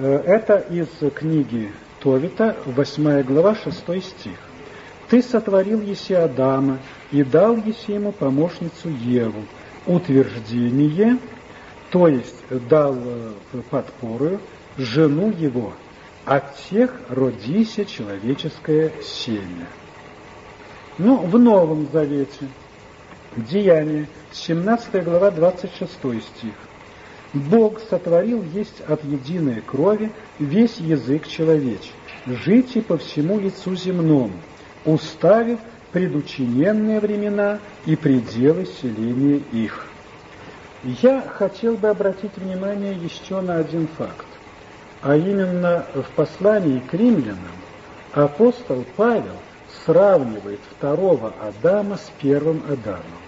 Это из книги Товита, 8 глава, 6 стих. «Ты сотворил еси Адама и дал еси ему помощницу Еву, утверждение, то есть дал подпору, жену его, от тех родися человеческое семя». Ну, в Новом Завете, Деяние, 17 глава, 26 стих. Бог сотворил есть от единой крови весь язык человечий, и по всему лицу земному, уставив предучиненные времена и пределы селения их. Я хотел бы обратить внимание еще на один факт, а именно в послании к римлянам апостол Павел сравнивает второго Адама с первым Адамом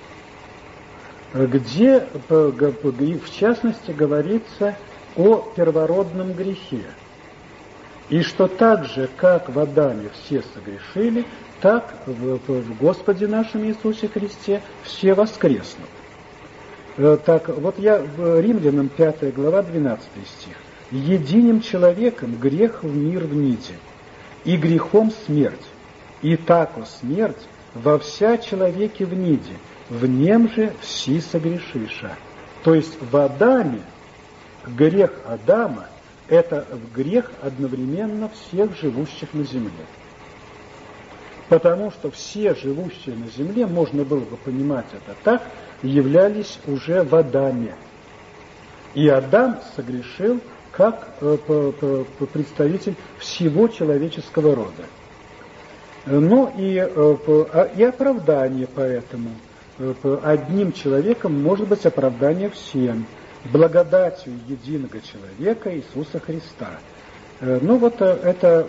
где в частности говорится о первородном грехе. И что так же, как в Адаме все согрешили, так в Господе нашем Иисусе Христе все воскреснут. Э, так, вот я в Римлянам 5 глава 12 стих. «Единым человеком грех в мир вниде, и грехом смерть, и тако смерть во вся человеке вниде, в нем же все согрешиша. То есть в Адаме, грех Адама – это грех одновременно всех живущих на земле. Потому что все живущие на земле, можно было бы понимать это так, являлись уже в Адаме. И Адам согрешил как э, представитель всего человеческого рода. Ну и, э, а, и оправдание поэтому – одним человеком может быть оправдание всем, благодатью единого человека Иисуса Христа. Э, ну вот э, это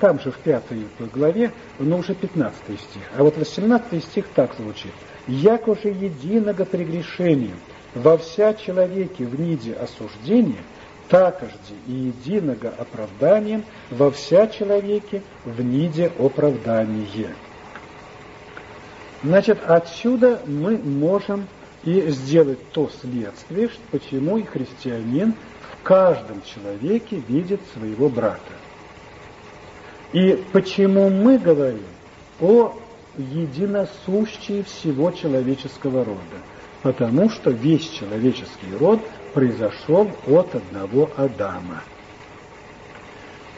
там же в пятой главе, но уже 15 стих. А вот 18 стих так звучит. «Як уже единого прегрешения во вся человеке в ниде осуждения, такожде и единого оправданием во вся человеке в ниде оправдание». Значит, отсюда мы можем и сделать то следствие, почему и христианин в каждом человеке видит своего брата. И почему мы говорим о единосущии всего человеческого рода? Потому что весь человеческий род произошел от одного Адама.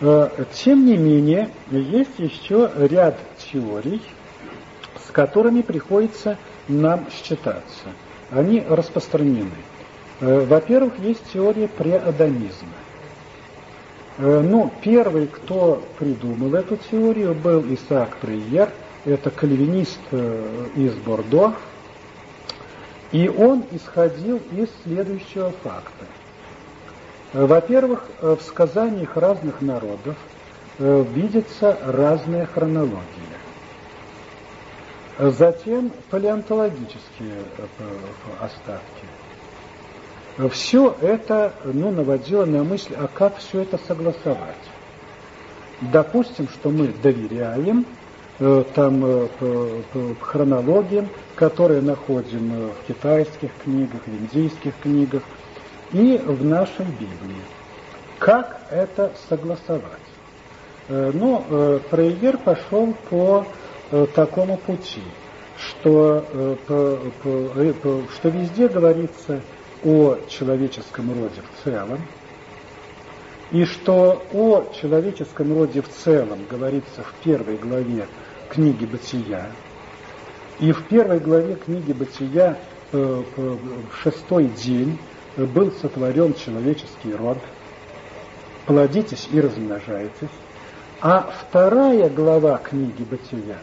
Э, тем не менее, есть еще ряд теорий, с которыми приходится нам считаться. Они распространены. Э, во-первых, есть теория преадамизма. Э, ну, первый, кто придумал эту теорию, был Исаак Прейер, это кальвинист э, из Бордо, и он исходил из следующего факта. Во-первых, в сказаниях разных народов видится разная хронология. Затем палеонтологические э, остатки. Все это ну, наводило на мысль, а как все это согласовать? Допустим, что мы доверяем э, там э, хронологиям, которые находим в китайских книгах, в индийских книгах и в нашей Библии. Как это согласовать? Ну, Прейер пошел по Э, такому пути, что, э, э, что везде говорится о человеческом роде в целом, и что о человеческом роде в целом говорится в первой главе книги «Бытия», и в первой главе книги «Бытия» в шестой день был сотворен человеческий род, плодитесь и размножайтесь, а вторая глава книги «Бытия»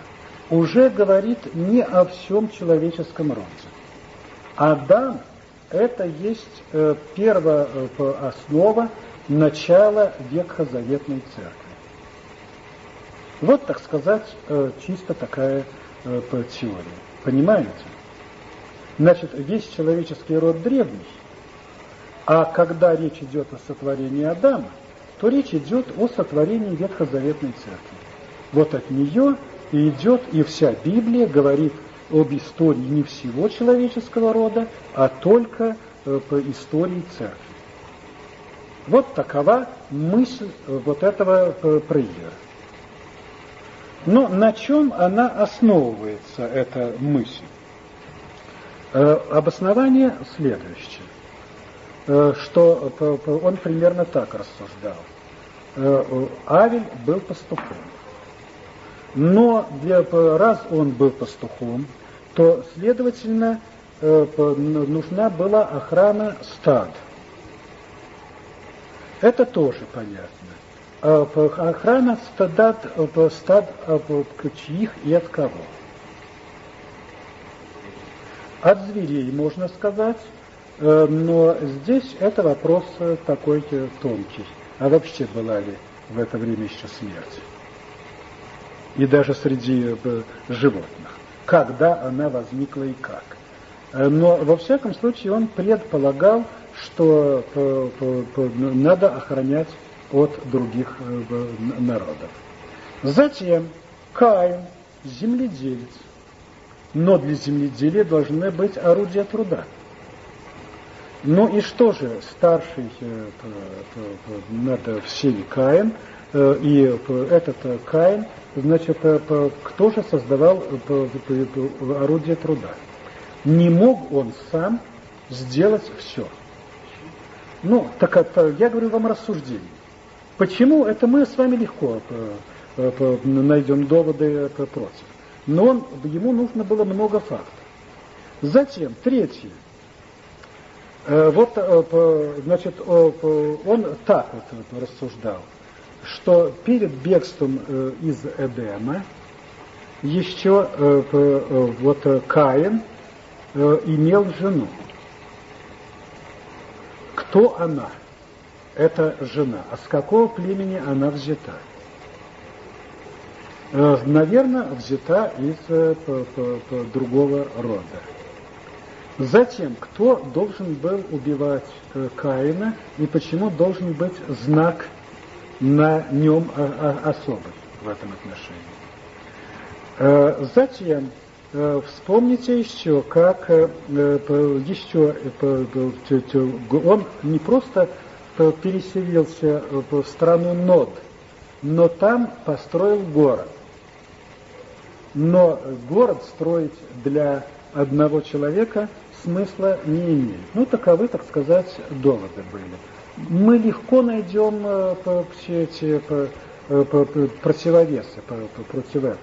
уже говорит не о всем человеческом роде. Адам – это есть э, первая э, основа начала ветхозаветной церкви. Вот, так сказать, э, чисто такая теория. Понимаете? Значит, весь человеческий род древний, а когда речь идет о сотворении Адама, то речь идет о сотворении ветхозаветной церкви. Вот от нее и идет, и вся Библия говорит об истории не всего человеческого рода, а только э, по истории церкви. Вот такова мысль вот этого Прейера. Но на чем она основывается, эта мысль? Э, обоснование следующее, э, что он примерно так рассуждал. Э, Авель был пастухом. Но для, раз он был пастухом, то, следовательно, нужна была охрана стад. Это тоже понятно. Охрана стад, стад чьих и от кого? От зверей, можно сказать, э, но здесь это вопрос такой тонкий. А вообще была ли в это время еще смерть? И даже среди э, животных. Когда она возникла и как? Э, но, во всяком случае, он предполагал, что надо охранять от других народов. Затем Каин, земледелец, но для земледелия должны быть орудия труда. Ну и что же, старший э, над всеми Каин, э, и этот Каин, значит, э, кто же создавал орудие труда? Не мог он сам сделать все. Ну, так это, я говорю вам рассуждение. Почему? Это мы с вами легко найдем доводы против но он, ему нужно было много фактов. Затем, третье. Э, вот, э, значит, он так вот рассуждал, что перед бегством э, из Эдема еще вот Каин имел жену. Кто она? Это жена. А с какого племени она взята? Э, наверное, взята из э, другого рода. Затем, кто должен был убивать э, Каина и почему должен быть знак на нем особый в этом отношении. Затем, вспомните еще, как еще он не просто переселился в страну Нод, но там построил город. Но город строить для одного человека смысла не имеет. Ну, таковы, так сказать, доводы были. Мы легко найдем э, все эти э, противовесы против этого,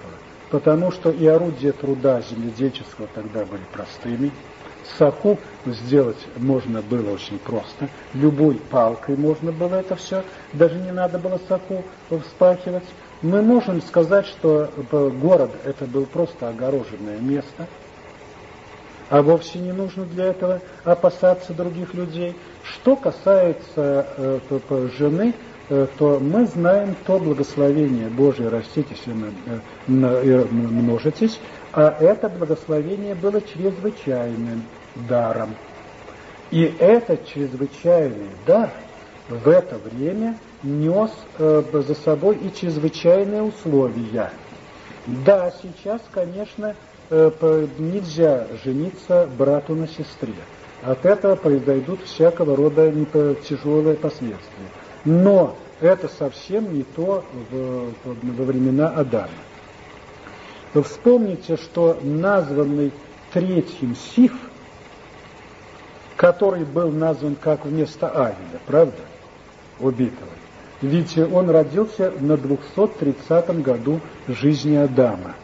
потому что и орудия труда земледельческого тогда были простыми, Соку сделать можно было очень просто. Любой палкой можно было это все. Даже не надо было соку вспахивать. Мы можем сказать, что город это был просто огороженное место, а вовсе не нужно для этого опасаться других людей. Что касается э, жены, э, то мы знаем то благословение Божие, раститесь и множитесь, а это благословение было чрезвычайным даром. И этот чрезвычайный дар в это время нес э, за собой и чрезвычайные условия. Да, сейчас, конечно, э, нельзя жениться брату на сестре. От этого произойдут всякого рода тяжелые последствия. Но это совсем не то во времена Адама. Вспомните, что названный третьим Сиф, который был назван как вместо Авеля, правда, убитого, ведь он родился на 230 году жизни Адама.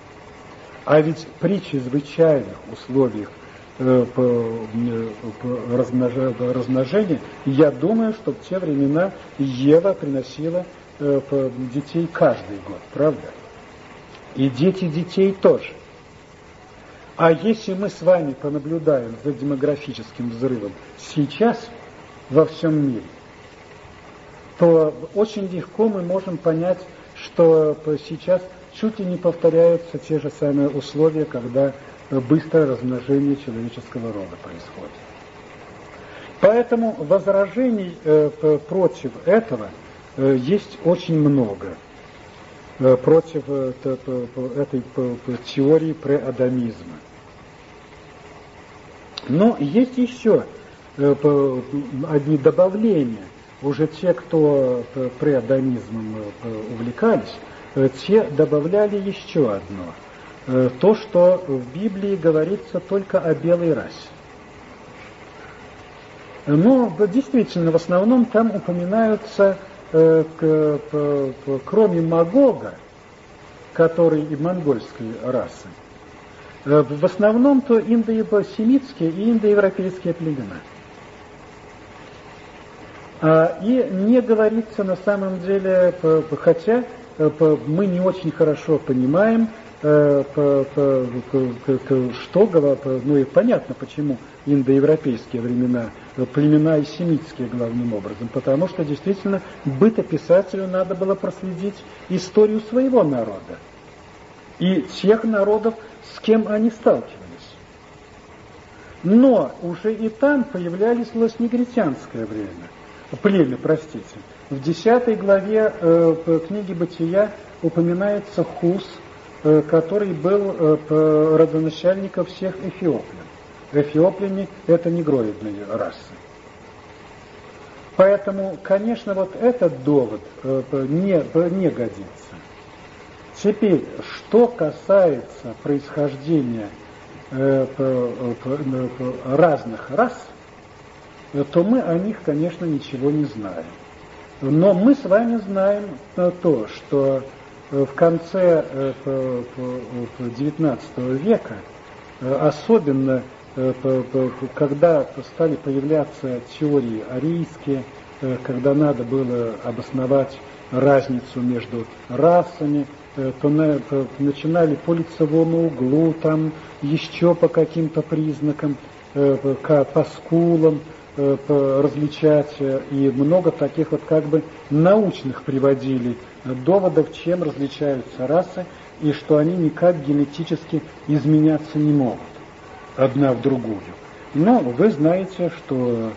А ведь при чрезвычайных условиях э, э, размножения, я думаю, что в те времена Ева приносила э, детей каждый год, правда? И дети детей тоже. А если мы с вами понаблюдаем за демографическим взрывом сейчас во всем мире, то очень легко мы можем понять, что сейчас чуть ли не повторяются те же самые условия, когда быстрое размножение человеческого рода происходит. Поэтому возражений э, против этого э, есть очень много. Э, против этой теории преадамизма. Но есть еще одни добавления уже те, кто преадонизмом увлекались, те добавляли еще одно. То, что в Библии говорится только о белой расе. Но действительно, в основном там упоминаются, кроме Магога, который и монгольской расы, в основном то индоевросемитские и индоевропейские племена. А, и не говорится на самом деле, хотя мы не очень хорошо понимаем, что, ну и понятно, почему индоевропейские времена, племена и семитские главным образом, потому что действительно бытописателю надо было проследить историю своего народа и тех народов, с кем они сталкивались. Но уже и там появлялись лоснегритянское время, племя, простите. В десятой главе э, книги Бытия упоминается Хус, э, который был э, родоначальником всех эфиоплян. Эфиопляне – это негроидные расы. Поэтому, конечно, вот этот довод э, не, не годится. Теперь, что касается происхождения э, разных рас, то мы о них, конечно, ничего не знаем. Но мы с вами знаем то, что в конце XIX века, особенно когда стали появляться теории арийские, когда надо было обосновать разницу между расами, Э, то, на, то начинали по лицевому углу, там еще по каким-то признакам, э, по, скулам э, различать, и много таких вот как бы научных приводили доводов, чем различаются расы, и что они никак генетически изменяться не могут одна в другую. Но вы знаете, что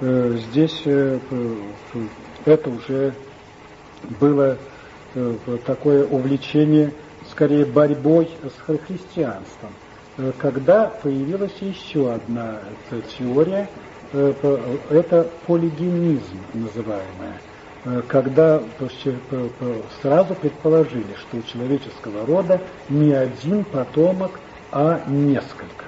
э, здесь э, это уже было Э, такое увлечение скорее борьбой с христианством. Э, когда появилась еще одна теория, э, это полигенизм называемая, когда сразу предположили, что у человеческого рода не один потомок, а несколько.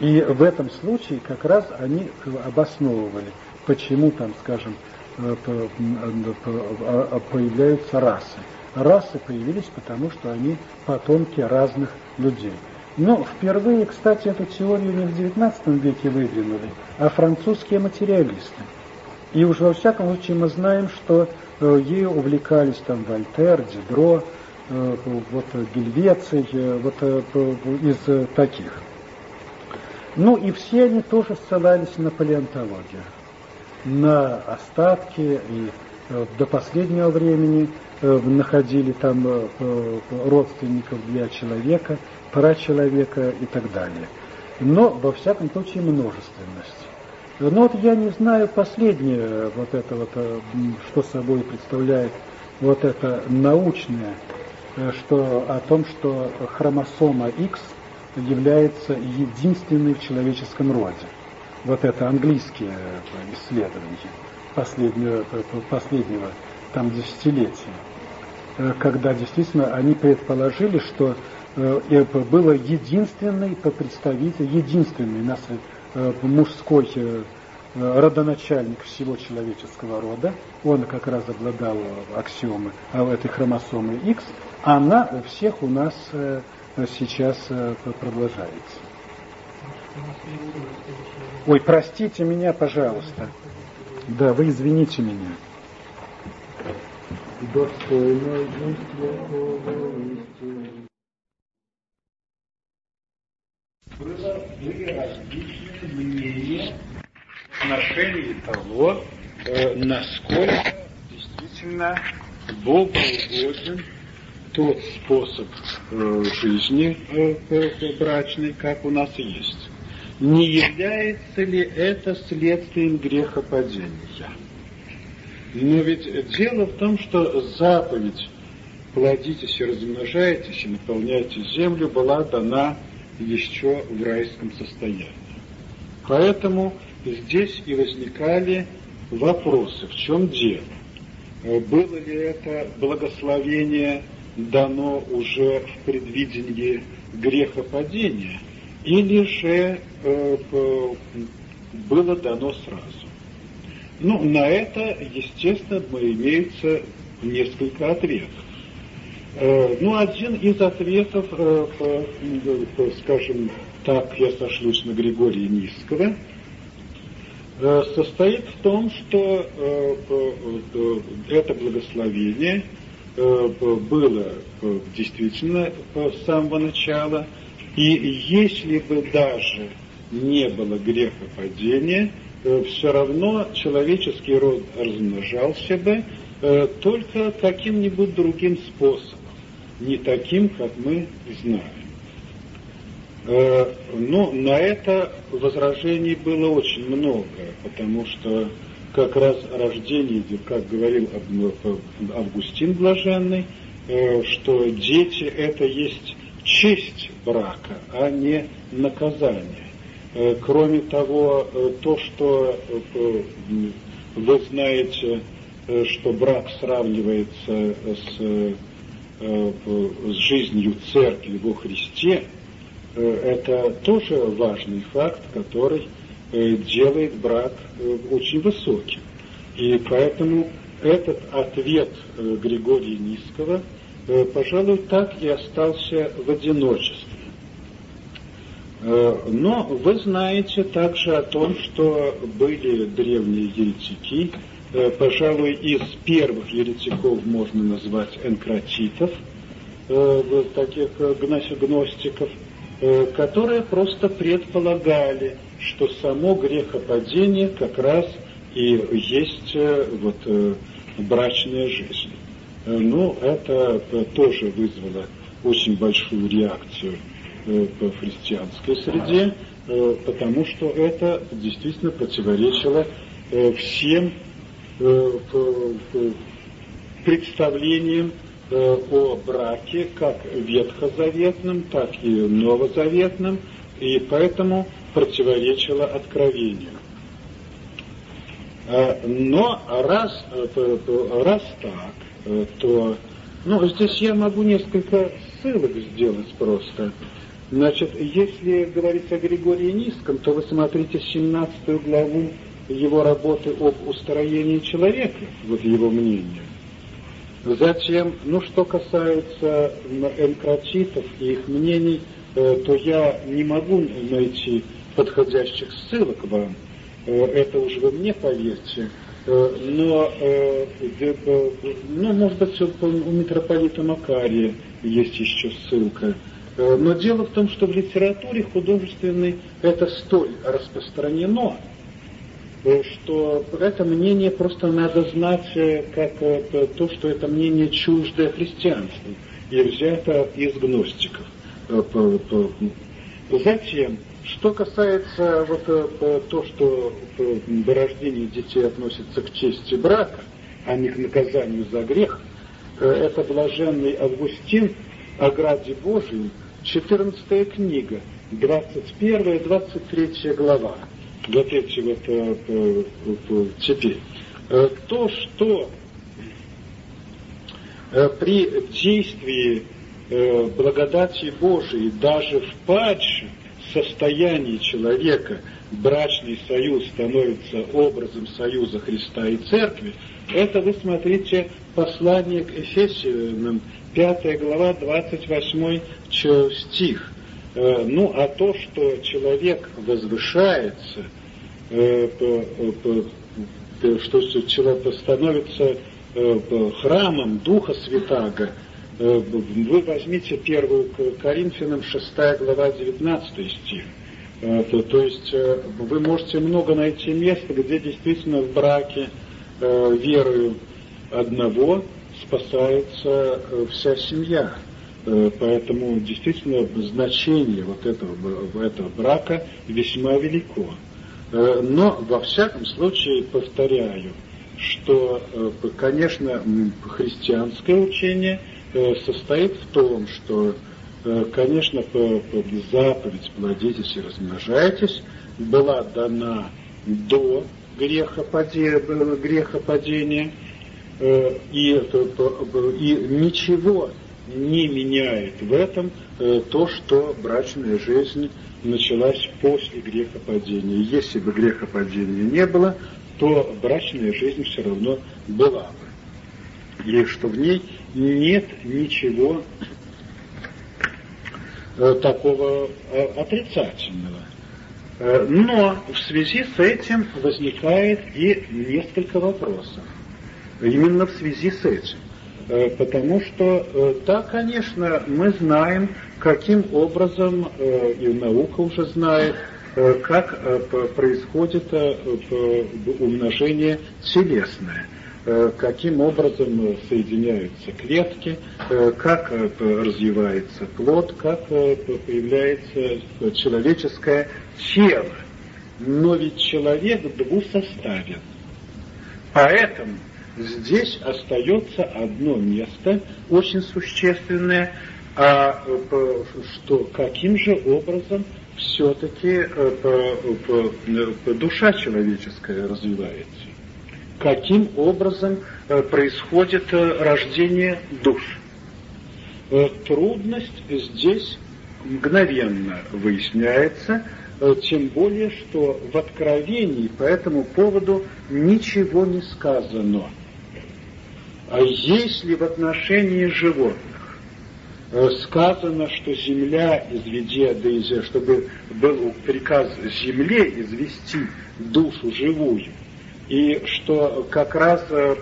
И в этом случае как раз они обосновывали, почему там, скажем, Э, а, а появляются расы. Расы появились потому, что они потомки разных людей. Но впервые, кстати, эту теорию не в XIX веке выдвинули, а французские материалисты. И уж во всяком случае мы знаем, что э, ею увлекались там Вольтер, Дидро, э, вот Гельвеций, вот из таких. Ну и все они тоже ссылались на палеонтологию на остатки и э, до последнего времени э, находили там э, родственников для человека, человека и так далее. Но, во всяком случае, множественность. Но вот я не знаю последнее, вот это вот, что собой представляет вот это научное, что о том, что хромосома X является единственной в человеческом роде вот это английские э, исследования последнего, э, последнего там десятилетия, э, когда действительно они предположили, что было единственный представитель, единственный нас, мужской родоначальник всего человеческого рода, он как раз обладал аксиомой а этой хромосомы X, она у всех у нас сейчас продолжается. Ой, простите меня, пожалуйста. Да, вы извините меня. Достойно было, были различные мнения в отношении того, э, насколько действительно Богу угоден тот способ э, жизни э, брачной, как у нас есть не является ли это следствием грехопадения? Но ведь дело в том, что заповедь «плодитесь и размножайтесь и наполняйте землю» была дана еще в райском состоянии. Поэтому здесь и возникали вопросы, в чем дело. Было ли это благословение дано уже в предвидении грехопадения, или же было дано сразу? Ну, на это, естественно, имеется несколько ответов. Э, ну, один из ответов, э, скажем так, я сошлюсь на Григория Низкого, э, состоит в том, что это благословение было действительно с самого начала, и если бы даже не было грехопадения, Э, все равно человеческий род размножался бы только каким-нибудь другим способом, не таким, как мы знаем. Э, но на это возражений было очень много, потому что как раз рождение, как говорил Августин Блаженный, что дети это есть честь брака, а не наказание. Э, кроме того, э, то, что э, вы знаете, что брак сравнивается с, с жизнью церкви во Христе, это тоже важный факт, который делает брак очень высоким. И поэтому этот ответ Григория Низкого, пожалуй, так и остался в одиночестве. Э, но вы знаете также о том, что были древние еретики, э, пожалуй, из первых еретиков можно назвать энкратитов, э, таких гностиков, которые просто предполагали, что само грехопадение как раз и есть вот, брачная жизнь. Ну, это тоже вызвало очень большую реакцию Э, в христианской среде, э, потому что это действительно противоречило э, всем представлениям о браке, как ветхозаветном, так и новозаветном, и поэтому противоречило откровению. Но раз, раз так, то ну, здесь я могу несколько ссылок сделать просто. Значит, если говорить о Григории Низком, то вы смотрите 17 главу его работы об устроении человека, вот его мнение. Затем, ну, что касается энкратитов и их мнений, э, то я не могу найти подходящих ссылок вам. Э, это уж вы мне поверьте. Э, но, ну, может быть, у митрополита Макария есть еще ссылка. Но дело в том, что в литературе художественной это столь распространено, что это мнение просто надо знать э, как то, что это мнение чуждое христианству и взято из гностиков. Затем, что касается вот то, что до детей относится к чести брака, а не к наказанию за грех, это блаженный Августин о граде Божьем 14 книга, 21-23 глава. Эти вот э, э. Э, то, что э, при действии э, благодати Божией даже в падшем состоянии человека брачный союз становится образом союза Христа и Церкви, это вы смотрите послание к Ефесянам 5 глава, 28 стих. Э, ну, а то, что человек возвышается, э, что человек становится э, храмом Духа Святаго, вы возьмите первую Коринфянам 6 глава 19 стих. То, есть вы можете много найти мест, где действительно в браке верою одного спасается э, вся семья. Э, поэтому действительно значение вот этого, этого брака весьма велико. Э, но во всяком случае повторяю, что, конечно, христианское учение состоит в том, что, конечно, заповедь «плодитесь и размножайтесь» была дана до грехопадения, грехопадения и, и ничего не меняет в этом то, что брачная жизнь началась после грехопадения. Если бы грехопадения не было, то брачная жизнь все равно была бы. И что в ней нет ничего э, такого э, отрицательного. Э, но в связи с этим возникает и несколько вопросов. Именно в связи с этим. Потому что, да, конечно, мы знаем, каким образом, и наука уже знает, Э, как э, происходит э, умножение телесное, каким образом соединяются клетки, как развивается плод, как появляется человеческое тело. Но ведь человек двусоставен. Поэтому здесь остается одно место, очень существенное, а что каким же образом все-таки э, душа человеческая развивается. Каким образом э, происходит э, рождение душ? Трудность здесь мгновенно выясняется, тем более, что в Откровении по этому поводу ничего не сказано. А если в отношении животных Э, сказано, что земля изведи Адеизия, чтобы был приказ земле извести душу живую. И что как раз э,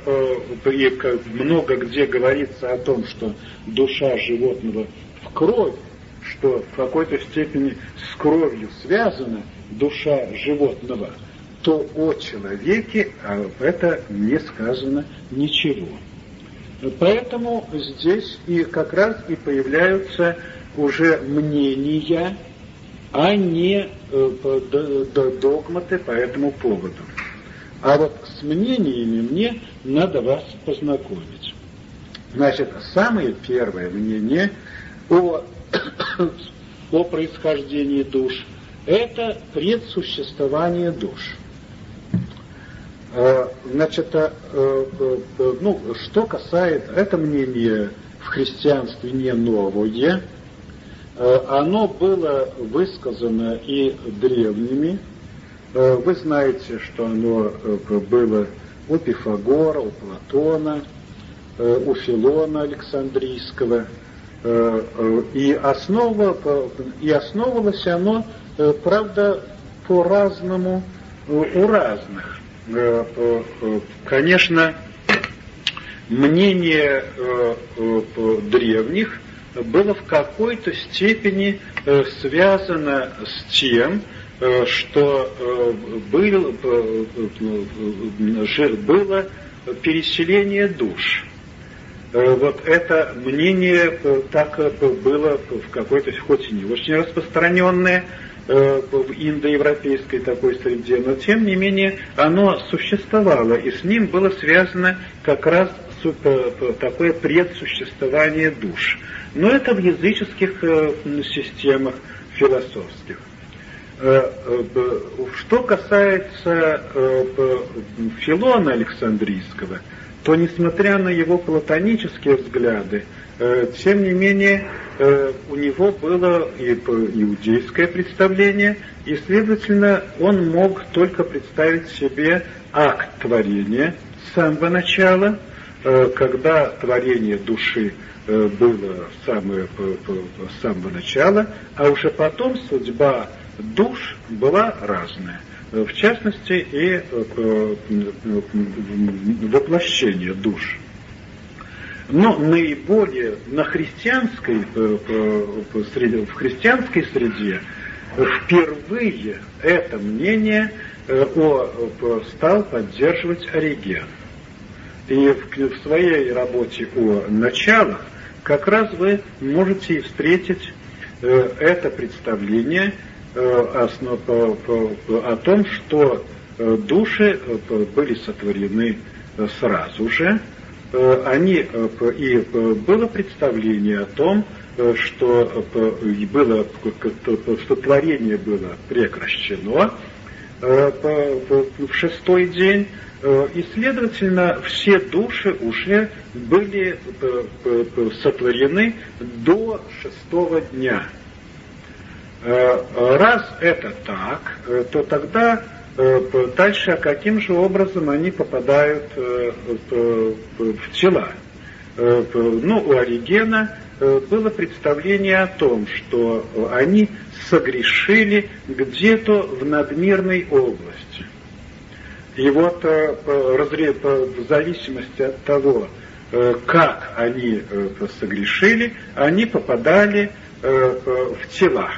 много где говорится о том, что душа животного в крови, что в какой-то степени с кровью связана душа животного, то о человеке а это не сказано ничего. Поэтому здесь и как раз и появляются уже мнения, а не э, догматы по этому поводу. А вот с мнениями мне надо вас познакомить. Значит, самое первое мнение о, о происхождении душ – это предсуществование душ. Значит, э, ну, что касается, это мнение в христианстве не новое, оно было высказано и древними. Вы знаете, что оно было у Пифагора, у Платона, у Филона Александрийского. И, основа, и основывалось оно, правда, по-разному у разных. Э, э, конечно, мнение э, древних было в какой-то степени связано с тем, что было, было переселение душ. Вот это мнение так было в какой-то, хоть и не очень распространенное, в индоевропейской такой среде, но тем не менее оно существовало, и с ним было связано как раз такое предсуществование душ. Но это в языческих э, системах философских. Э, что касается Филона Александрийского, то несмотря на его платонические взгляды, тем не менее Э, у него было и иудейское представление, и, следовательно, он мог только представить себе акт творения с самого начала, э, когда творение души э, было самое, с самого начала, а уже потом судьба душ была разная. В частности, и воплощение душ. Но наиболее на христианской, э, э, среде, в христианской среде впервые это мнение э, о, стал поддерживать Ориген. И в, своей работе о началах как раз вы можете встретить это представление основ, о том, что души были сотворены сразу же, Э, они, э, и э, было представление о том, что, было, что творение было прекращено, в шестой день, и, следовательно, все души уже были сотворены до шестого дня. Раз это так, то тогда дальше, а каким же образом они попадают в тела? Ну, у Оригена было представление о том, что они согрешили где-то в надмирной области. И вот в зависимости от того, как они согрешили, они попадали в тела.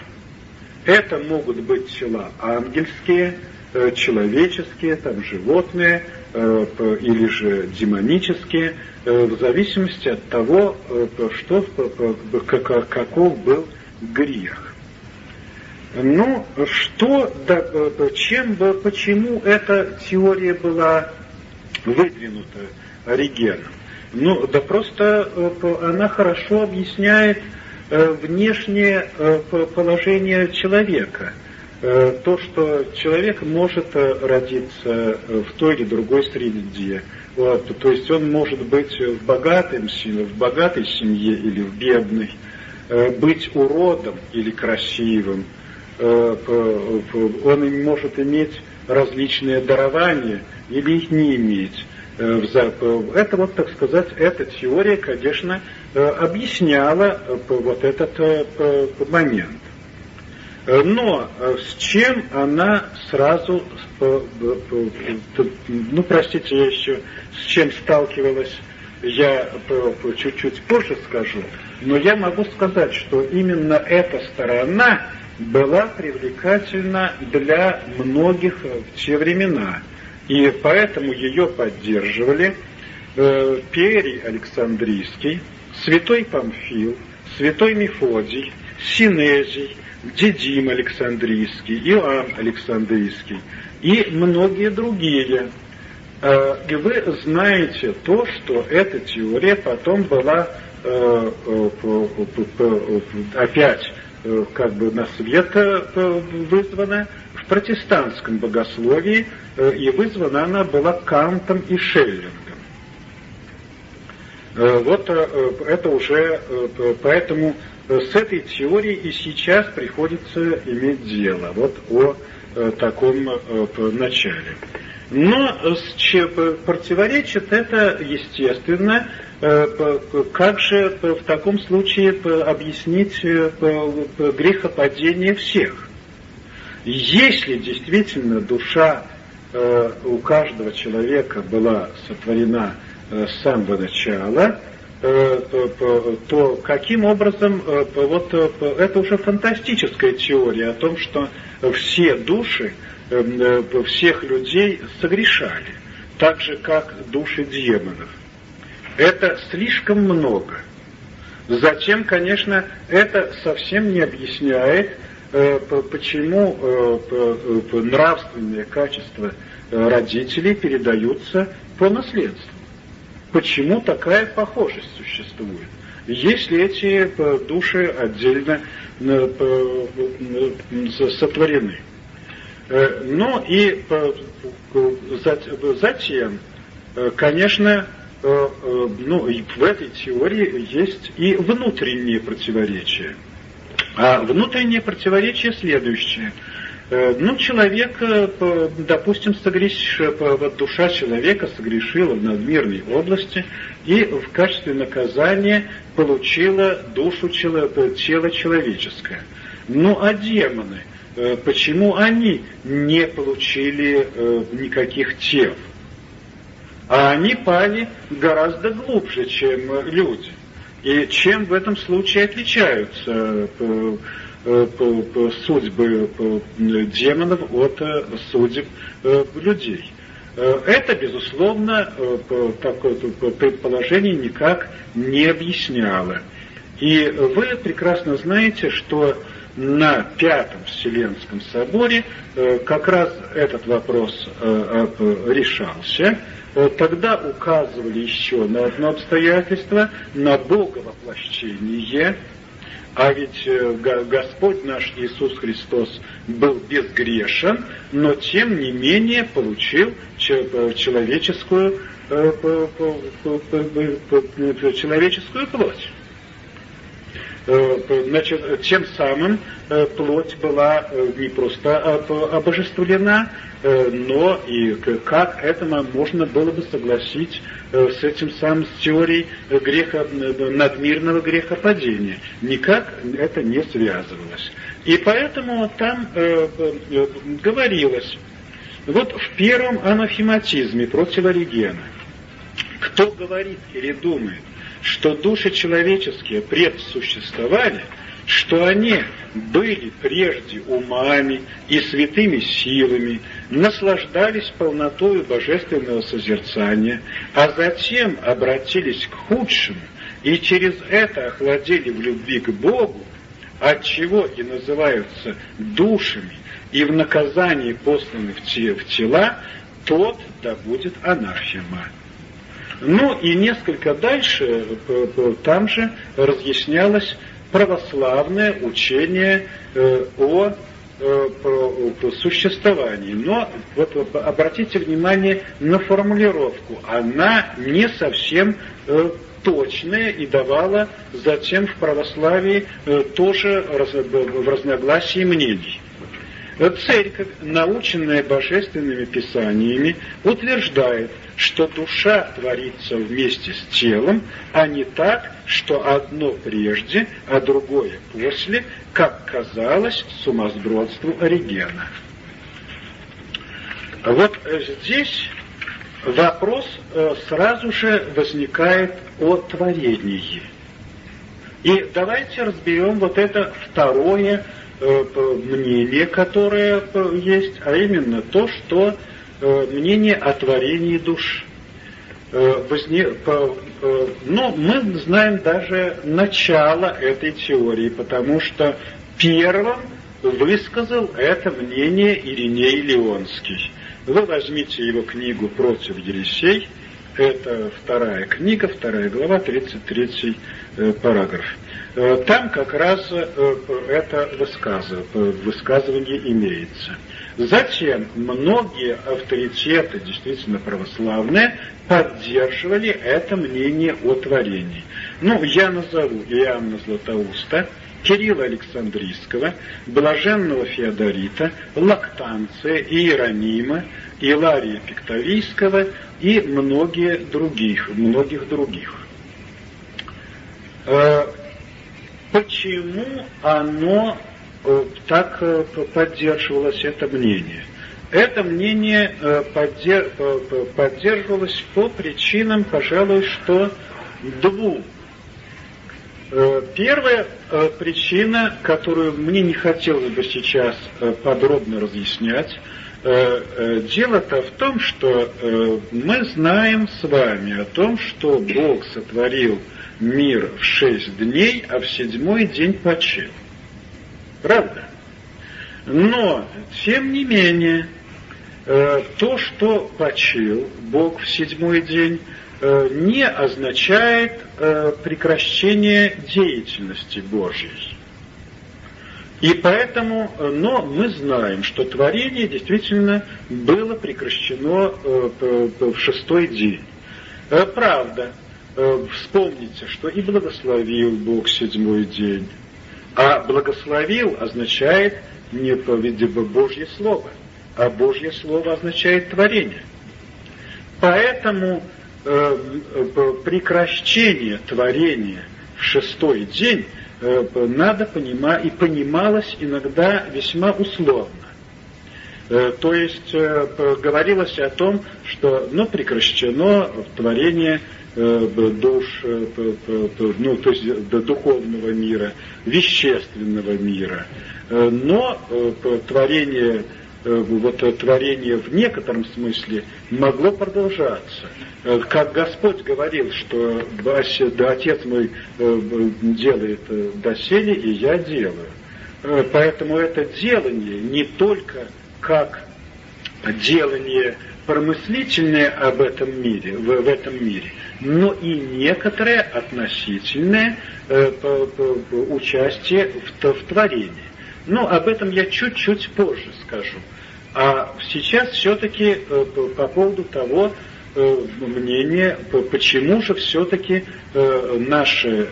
Это могут быть тела ангельские, Э, человеческие, там, животные э, или же демонические, э, в зависимости от того, что, каков был грех. Ну, что, да, чем, почему эта теория была выдвинута Оригеном? Ну, да просто она хорошо объясняет внешнее положение человека – Э, то, что человек может э, родиться э, в той или другой среде. Вот, то есть он может быть в, богатом, в богатой семье или в бедной, быть уродом или красивым. Он может иметь различные дарования или их не иметь. Это вот, так сказать, эта теория, конечно, объясняла вот этот момент. Э, но э, с чем она сразу, э, ну простите, я еще с чем сталкивалась, я чуть-чуть позже скажу, но я могу сказать, что именно эта сторона была привлекательна для многих в те времена. И поэтому ее поддерживали Перий Александрийский, Святой Памфил, Святой Мефодий, Синезий, Дедим Александрийский, Иоанн Александрийский и многие другие. Э, и вы знаете то, что эта теория потом была э, э, опять как бы на свет вызвана в протестантском богословии, и вызвана она была Кантом и Шеллингом. Вот это уже, поэтому с этой теорией и сейчас приходится иметь дело, вот о э, таком э, начале. Но с противоречит это, естественно, э, как же в таком случае объяснить грехопадение всех? Если действительно душа у каждого человека была сотворена с самого начала, Э, то каким образом, э, вот э, это уже фантастическая теория о том, что все души всех людей согрешали, так же как души демонов. Это слишком много. Затем, конечно, это совсем не объясняет, почему нравственные качества родителей передаются по наследству почему такая похожесть существует. Если эти э, души отдельно э, сотворены. Э, но и затем, конечно, ну, в этой теории есть и внутренние противоречия. А внутреннее противоречие следующее – Э, ну, человек, э, допустим, согрешил, вот душа человека согрешила в надмирной области и в качестве наказания получила душу тело человеческое. Ну, а демоны, э, почему они не получили никаких тел? А они пали гораздо глубже, чем люди. И чем в этом случае отличаются Э, судьбы демонов от э, судеб э, людей. Это, безусловно, такое предположение никак не объясняло. И вы прекрасно знаете, что на Пятом Вселенском соборе как раз этот вопрос решался. Тогда указывали еще на одно обстоятельство, на боговоплощение А ведь Господь наш Иисус Христос был безгрешен, но тем не менее получил человеческую, человеческую плоть. Значит, тем самым плоть была не просто обожествлена, но и как это можно было бы согласить с этим самым, с теорией греха, надмирного грехопадения. Никак это не связывалось. И поэтому там говорилось, вот в первом анафематизме против Оригена, кто говорит или думает, что души человеческие предсуществовали, что они были прежде умами и святыми силами, наслаждались полнотою божественного созерцания, а затем обратились к худшему и через это охладели в любви к Богу, от чего и называются душами, и в наказании посланы в тела, тот да будет анафема. Ну и несколько дальше, там же разъяснялось православное учение э, о э, существовании. Но вот обратите внимание на формулировку. Она не совсем э, точная и давала затем в православии тоже в разногласии мнений. Церковь, наученная божественными писаниями, утверждает, что душа творится вместе с телом, а не так, что одно прежде, а другое после, как казалось сумасбродству Оригена. Вот здесь вопрос э, сразу же возникает о творении. И давайте разберем вот это второе э, мнение, которое э, есть, а именно то, что Э, мнение о творении душ. Э, э, но мы знаем даже начало этой теории, потому что первым высказал это мнение Ириней Леонский. Вы возьмите его книгу «Против Елисей», это вторая книга, вторая глава, 33 параграф. Там как раз это высказывание имеется. Затем многие авторитеты, действительно православные, поддерживали это мнение о творении. Ну, я назову Иоанна Златоуста, Кирилла Александрийского, Блаженного Феодорита, Лактанция, Иеронима, Илария Пикторийского и многие других, многих других. Э, почему оно так э, поддерживалось это мнение. Это мнение э, поддерживалось по причинам, пожалуй, что двум. Первая причина, которую мне не хотелось бы сейчас подробно разъяснять, дело-то в том, что мы знаем с вами о том, что Бог сотворил мир в шесть дней, а в седьмой день почил. Правда? Но, тем не менее, э, то, что почил Бог в седьмой день, э, не означает э, прекращение деятельности Божьей. И поэтому, но мы знаем, что творение действительно было прекращено в шестой день. Правда, вспомните, что и благословил Бог седьмой день, а благословил означает не по виде Божье Слово, а Божье Слово означает творение. Поэтому э, э, прекращение творения в шестой день э, надо понимать, и понималось иногда весьма условно. Э, то есть э, говорилось о том, что ну, прекращено творение Э, душ, ну, то есть духовного мира, вещественного мира. Но творение, вот творение в некотором смысле могло продолжаться. Как Господь говорил, что Отец мой делает доселе, и я делаю. Поэтому это делание не только как делание промыслительное об этом мире, в, в этом мире, но и некоторое относительное э, по, по, по участие в, в творении. Но об этом я чуть-чуть позже скажу. А сейчас все-таки э, по поводу того э, мнения, почему же все-таки э, наши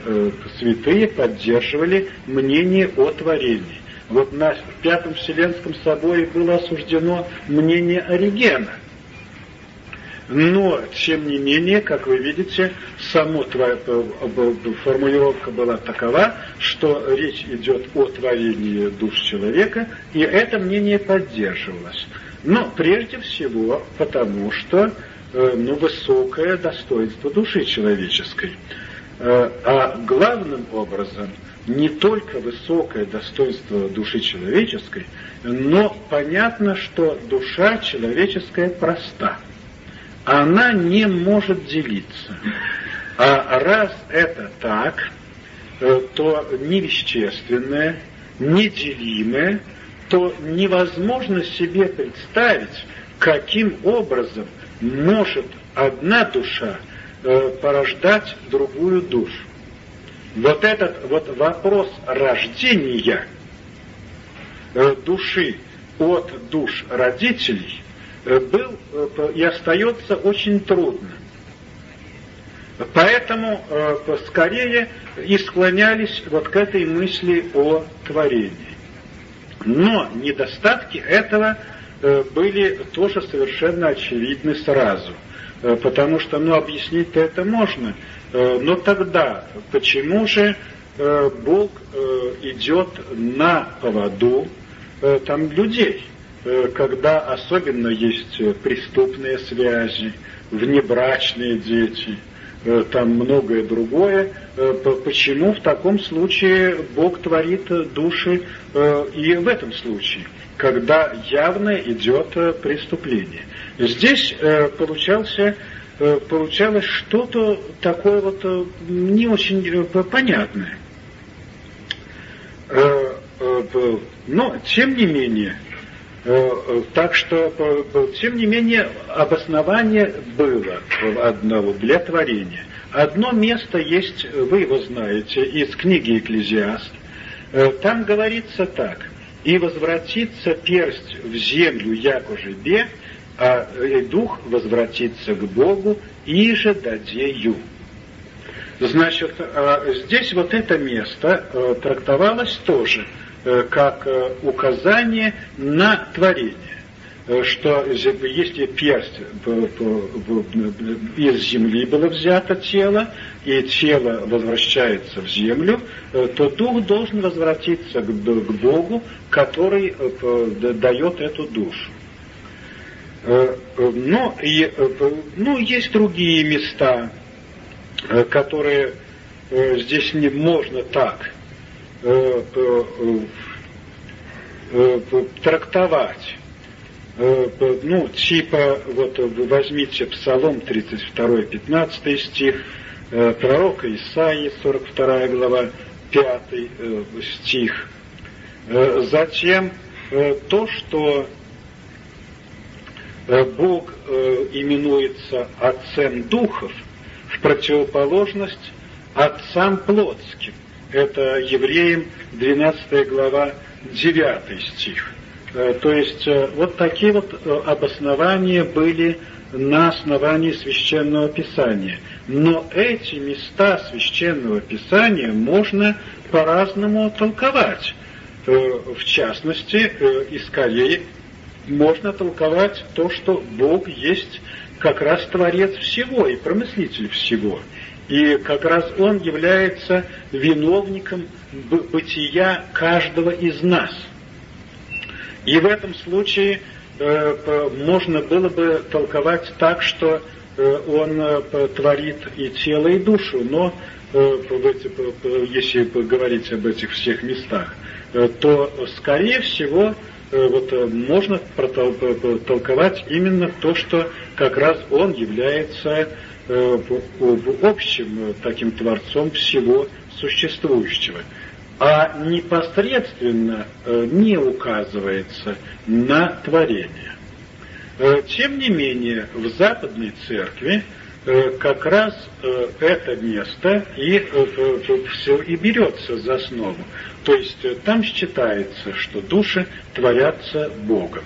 святые поддерживали мнение о творении. Вот на Пятом Вселенском соборе было осуждено мнение Оригена. Но, тем не менее, как вы видите, само твоя формулировка была такова, что речь идет о творении душ человека, и это мнение поддерживалось. Но прежде всего потому, что э, ну, высокое достоинство души человеческой. Э, а главным образом – не только высокое достоинство души человеческой, но понятно, что душа человеческая проста. Она не может делиться. А раз это так, э, то невещественное, неделимое, то невозможно себе представить, каким образом может одна душа э, порождать другую душу вот этот вот вопрос рождения э, души от душ родителей э, был э, и остается очень трудным. Поэтому скорее и склонялись вот к этой мысли о творении. Но недостатки этого были тоже совершенно очевидны сразу. Потому что, ну, объяснить-то это можно – но тогда почему же э, Бог э, идет на поводу там людей, когда особенно есть преступные связи, внебрачные дети, там многое другое, почему в таком случае Бог творит души и в этом случае, когда явно идет преступление. Здесь получался Э, получалось что-то такое вот э, не очень э, понятное. Но, тем не менее, так что, тем не менее, обоснование было одного для творения. Одно место есть, вы его знаете, из книги «Экклезиаст». Там говорится так. «И возвратится персть в землю, як уже бе, а дух возвратится к Богу, и же дадею. Значит, а, здесь вот это место э, трактовалось тоже э, как э, указание на творение что если персть из земли было взято тело, и тело возвращается в землю, то дух должен возвратиться к Богу, который дает эту душу. Э, э, но э, ну, есть другие места, которые здесь не можно так трактовать. Ну, типа, вот возьмите Псалом 32, 15 стих, пророка Исаии, 42 глава, 5 стих. Затем то, что Бог э, именуется Отцем Духов в противоположность Отцам Плотским. Это Евреям 12 глава 9 стих. Э, то есть вот такие вот обоснования были на основании священного писания. Но эти места священного писания можно по-разному толковать. В частности, и скорее можно толковать то, что Бог есть как раз Творец всего и промыслитель всего. И как раз Он является виновником бытия каждого из нас. И в этом случае э, можно было бы толковать так, что э, Он э, творит и тело, и душу, но если говорить об этих всех местах, то, скорее всего, Э, вот э, можно толковать именно то, что как раз он является э, общим таким творцом всего существующего, а непосредственно не указывается на творение. Тем не менее, в Западной Церкви как раз это место и все и берется за основу. То есть там считается, что души творятся Богом.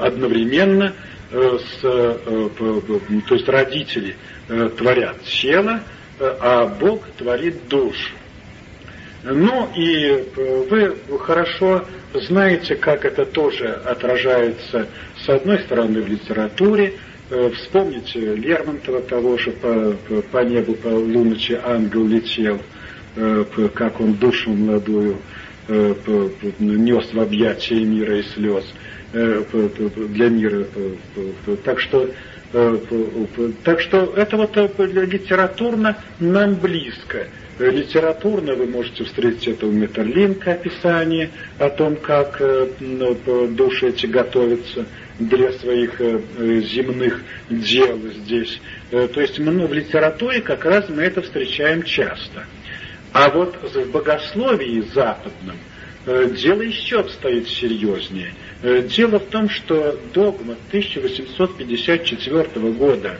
Одновременно с, то есть родители творят тело, а Бог творит душу. Ну и вы хорошо знаете, как это тоже отражается с одной стороны в литературе. Вспомните Лермонтова того же по, по небу, по луночи ангел летел, как он душу молодую нес в объятия мира и слез для мира. Так что так что это вот литературно нам близко. Литературно вы можете встретить это у Метерлинка описание о том, как души эти готовятся для своих земных дел здесь. То есть ну, в литературе как раз мы это встречаем часто. А вот в богословии западном дело еще обстоит серьезнее – Э, дело в том, что догма 1854 года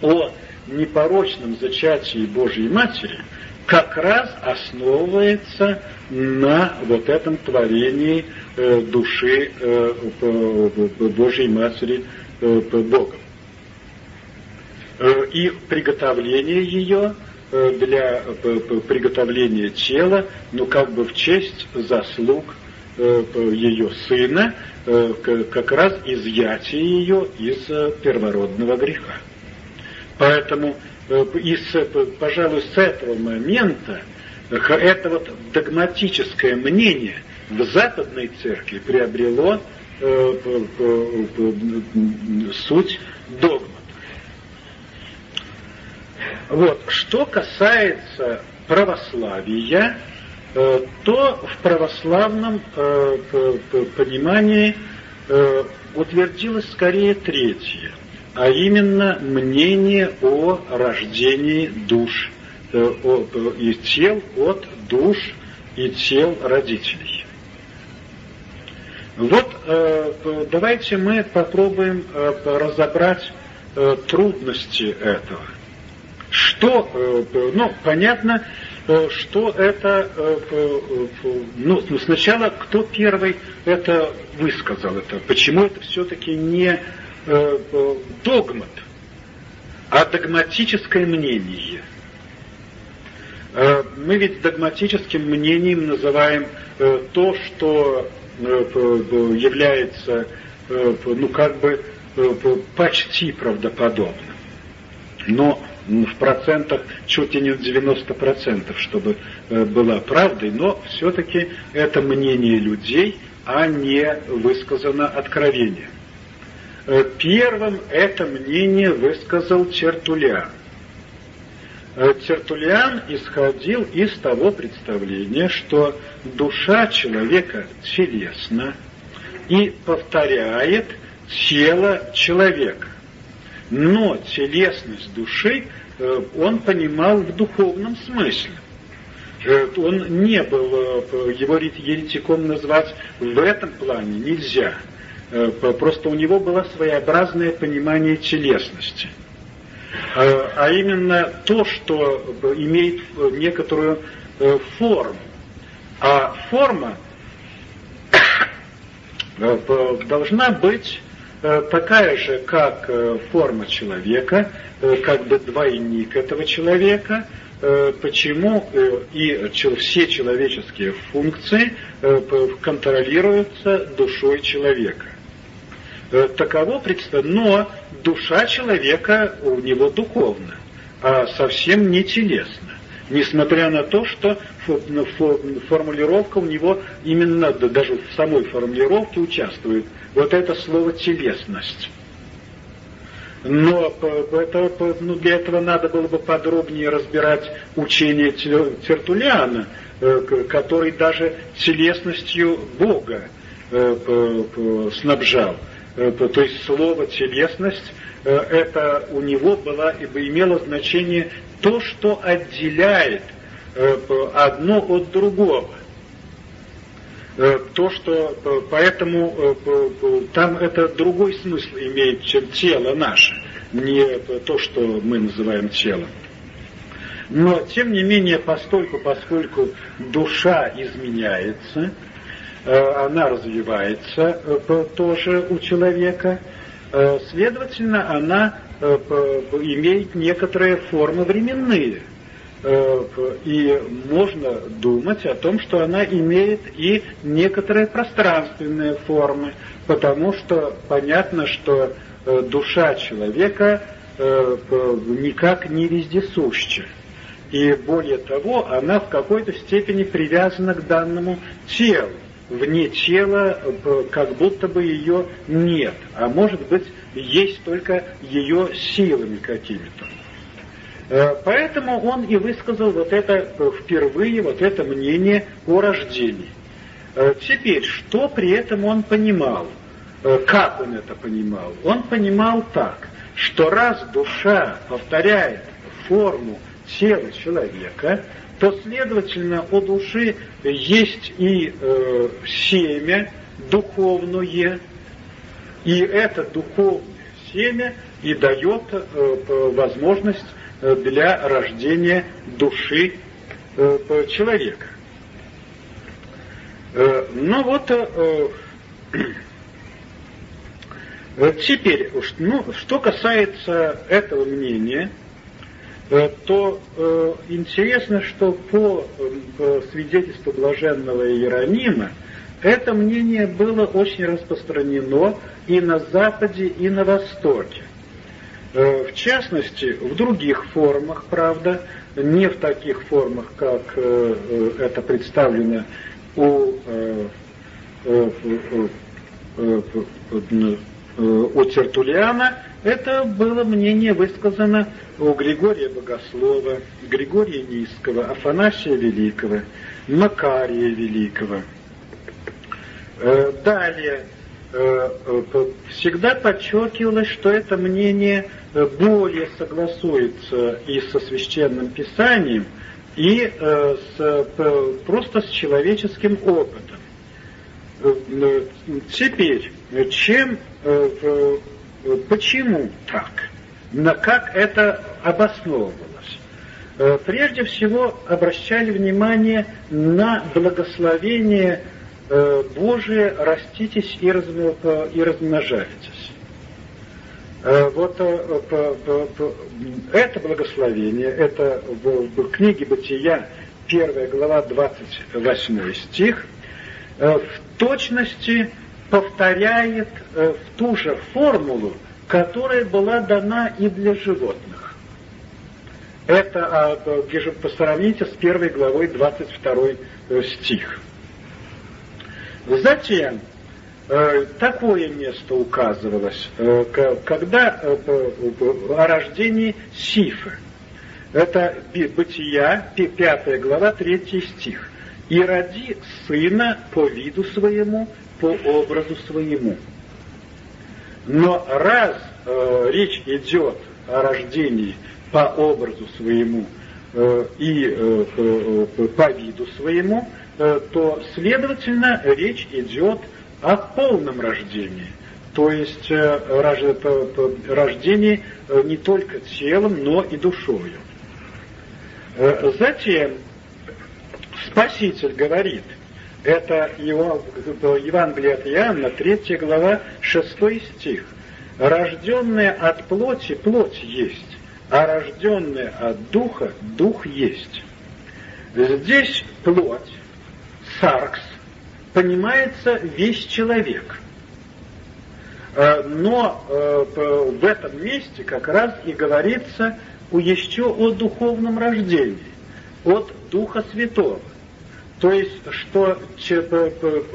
о непорочном зачатии Божьей Матери как раз основывается на вот этом творении э, души э, Божьей Матери Богом. И приготовление ее для приготовления тела, ну как бы в честь заслуг Э, ее сына, э, как раз изъятие ее из э, первородного греха. Поэтому, из, пожалуй, с этого момента это вот догматическое мнение в Западной Церкви приобрело суть догмата. Вот. Что касается православия, Э, то в православном э, понимании э, утвердилось скорее третье, а именно мнение о рождении душ и тел от душ и тел родителей. Вот давайте мы попробуем разобрать трудности этого. Что, ну, понятно, что это, э, ну, ну, сначала кто первый это высказал, это, почему это все-таки не э, догмат, а догматическое мнение. Э, мы ведь догматическим мнением называем то, что является, ну, как бы почти правдоподобным. Но в процентах чуть ли не в 90%, чтобы э, была правдой, но все-таки это мнение людей, а не высказано откровение. Э, первым это мнение высказал Тертулян. Э, Тертулиан исходил из того представления, что душа человека телесна и повторяет тело человека. Но телесность души э, он понимал в духовном смысле. Э, он не был, э, его еретиком назвать в этом плане нельзя. Просто у него было своеобразное понимание телесности. А именно то, что имеет некоторую форму. А форма должна быть Э, такая же, как э, форма человека, э, как бы двойник этого человека, почему и все человеческие функции контролируются душой человека. Таково представление. Но душа человека у него духовна, а совсем не телесна. Несмотря на то, что формулировка у него именно, даже в самой формулировке участвует вот это слово «телесность». Но это, ну, для этого надо было бы подробнее разбирать учение Тертулиана, э, который даже телесностью Бога э, снабжал. Э, то есть слово «телесность» это у него было, ибо имело значение то, что отделяет одно от другого. То, что поэтому там это другой смысл имеет, чем тело наше, не то, что мы называем телом. Но, тем не менее, постольку, поскольку душа изменяется, она развивается тоже у человека, следовательно, она имеет некоторые формы временные – Э, и можно думать о том, что она имеет и некоторые пространственные формы, потому что понятно, что э, душа человека э, никак не вездесуща. И более того, она в какой-то степени привязана к данному телу. Вне тела как будто бы ее нет, а может быть есть только ее силами какими-то. Э, поэтому он и высказал вот это э, впервые, вот это мнение о рождении. Э, теперь, что при этом он понимал? Как он это понимал? Он понимал так, что раз душа повторяет форму тела человека, то, следовательно, у души есть и э, семя духовное, и это духовное семя и дает э, возможность Э, для рождения души э, человека. Э, ну вот, теперь, ну, что касается этого мнения, то интересно, что по свидетельству блаженного Иеронима, это мнение было очень распространено и на Западе, и на Востоке. Э, в частности, в других формах, правда, не в таких формах, как э, э, это представлено у, у Тертулиана, это было мнение высказано у Григория Богослова, Григория Низкого, Афанасия Великого, Макария Великого. Далее, всегда подчеркивалось, что это мнение более согласуется и со священным писанием, и э, с, просто с человеческим опытом. Э, теперь, чем, э, почему так? На как это обосновывалось? Прежде всего обращали внимание на благословение Божие «раститесь и размножайтесь». Э, вот э, это благословение, это в книге Бытия, первая глава, 28 стих, э, в точности повторяет в ту же формулу, которая была дана и для животных. Это а, посравните с первой главой 22 стих. Затем Э, такое место указывалось, э, когда э, о рождении Сифа. Это Бытия, 5 глава, 3 стих. «И роди сына по виду своему, по образу своему». Но раз э, речь идет о рождении по образу своему э, и э, по виду своему, э, то, следовательно, речь идет о полном рождении, то есть э, рождении э, не только телом, но и душою. Э, затем Спаситель говорит, это его, Евангелие от Иоанна, 3 глава, 6 стих. Рожденное от плоти, плоть есть, а рожденное от духа, дух есть. Здесь плоть, саркс, понимается весь человек. Э, но э, в этом месте как раз и говорится еще о духовном рождении, от Духа Святого. То есть, что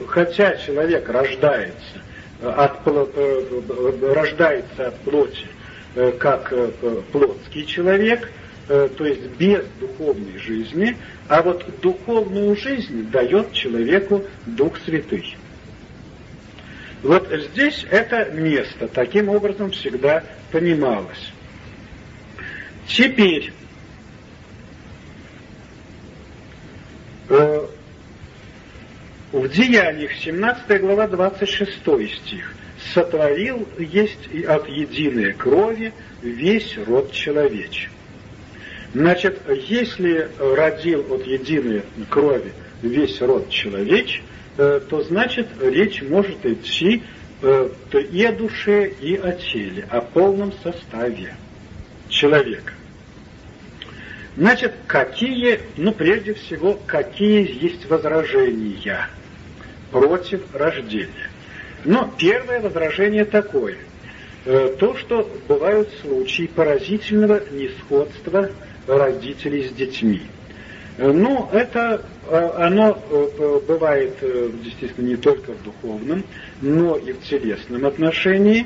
хотя человек рождается от, рождается от плоти, э, как плотский человек, то есть без духовной жизни, а вот духовную жизнь дает человеку Дух Святый. Вот здесь это место таким образом всегда понималось. Теперь В Деяниях, 17 глава, 26 стих. «Сотворил есть от единой крови весь род человечий». Значит, если родил от единой крови весь род человеч, э, то значит речь может идти э, и о душе, и о теле, о полном составе человека. Значит, какие, ну прежде всего, какие есть возражения против рождения? Но первое возражение такое. Э, то, что бывают случаи поразительного несходства родителей с детьми. Э, ну, это э, оно бывает, естественно, не только в духовном, но и в телесном отношении,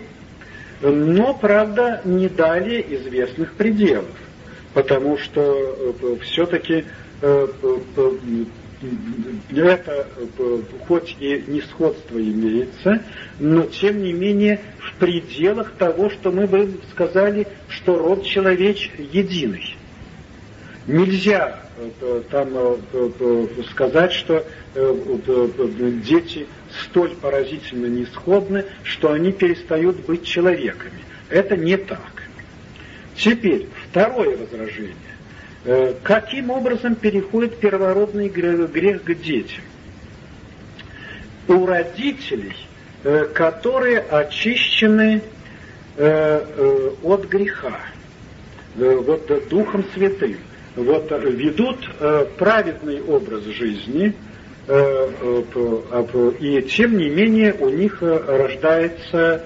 но, правда, не далее известных пределов, потому что все-таки это хоть и несходство имеется, но тем не менее в пределах того, что мы бы сказали, что род человеч единый. Нельзя э, там э, сказать, что э, дети столь поразительно несходны, что они перестают быть человеками. Это не так. Теперь, второе возражение. Каким образом переходит первородный грех к детям? У родителей, которые очищены от греха, вот Духом Святым, вот, э, ведут э, праведный образ жизни, э, э, и тем не менее у них э, рождается э,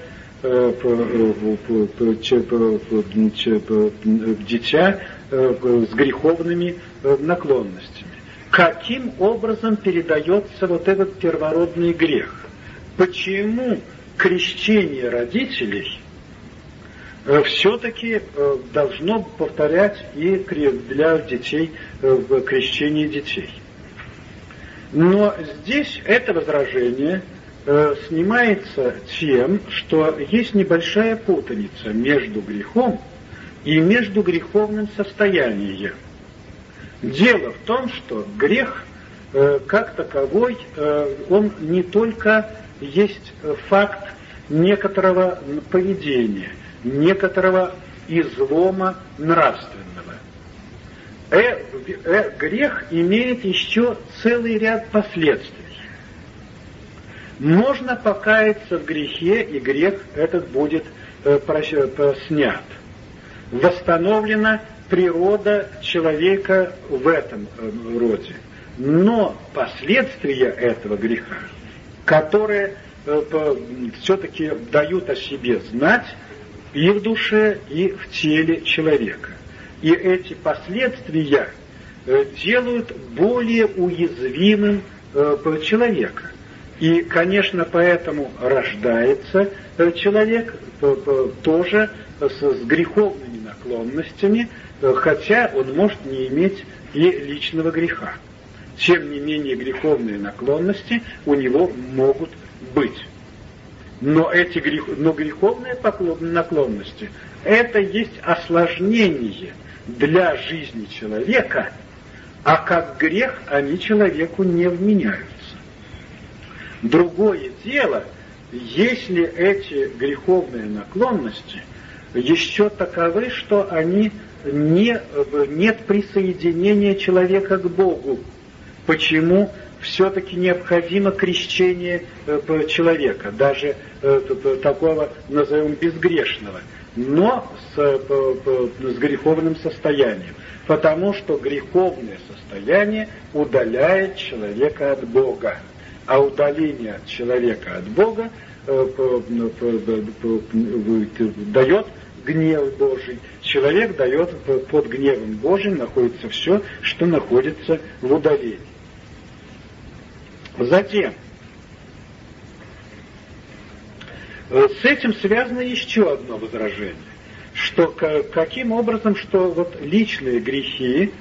дитя с греховными наклонностями. Каким образом передается вот этот первородный грех? Почему крещение родителей – Э, все-таки э, должно повторять и для детей э, в крещении детей. Но здесь это возражение снимается тем, что есть небольшая путаница между грехом и между греховным состоянием. Дело в том, что грех как таковой, он не только есть факт некоторого поведения, некоторого излома нравственного. Э, э, грех имеет еще целый ряд последствий. Можно покаяться в грехе, и грех этот будет э, э, снят. Восстановлена природа человека в этом э, роде. Но последствия этого греха, которые все-таки дают о себе знать, и в душе, и в теле человека. И эти последствия делают более уязвимым человека. И, конечно, поэтому рождается э, человек тоже с греховными наклонностями, хотя он может не иметь и личного греха. Тем не менее, греховные наклонности у него могут быть. Но эти грех, но греховные наклонности – это есть осложнение для жизни человека, а как грех они человеку не вменяются. Другое дело, если эти греховные наклонности еще таковы, что они не, нет присоединения человека к Богу. Почему все-таки необходимо крещение э, человека, даже э, такого, назовем, безгрешного, но с, с греховным состоянием, потому что греховное состояние удаляет человека от Бога, а удаление человека от Бога э, дает гнев Божий. Человек дает под гневом Божьим находится все, что находится в удалении. Затем, э, с этим связано еще одно возражение, что каким образом, что вот личные грехи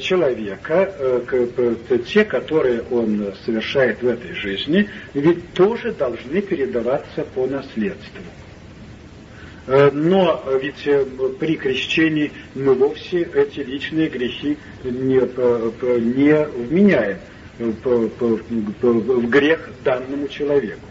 человека, э, те, которые он совершает в этой жизни, ведь тоже должны передаваться по наследству. Но ведь при крещении мы вовсе эти личные грехи не, не вменяем в грех данному человеку.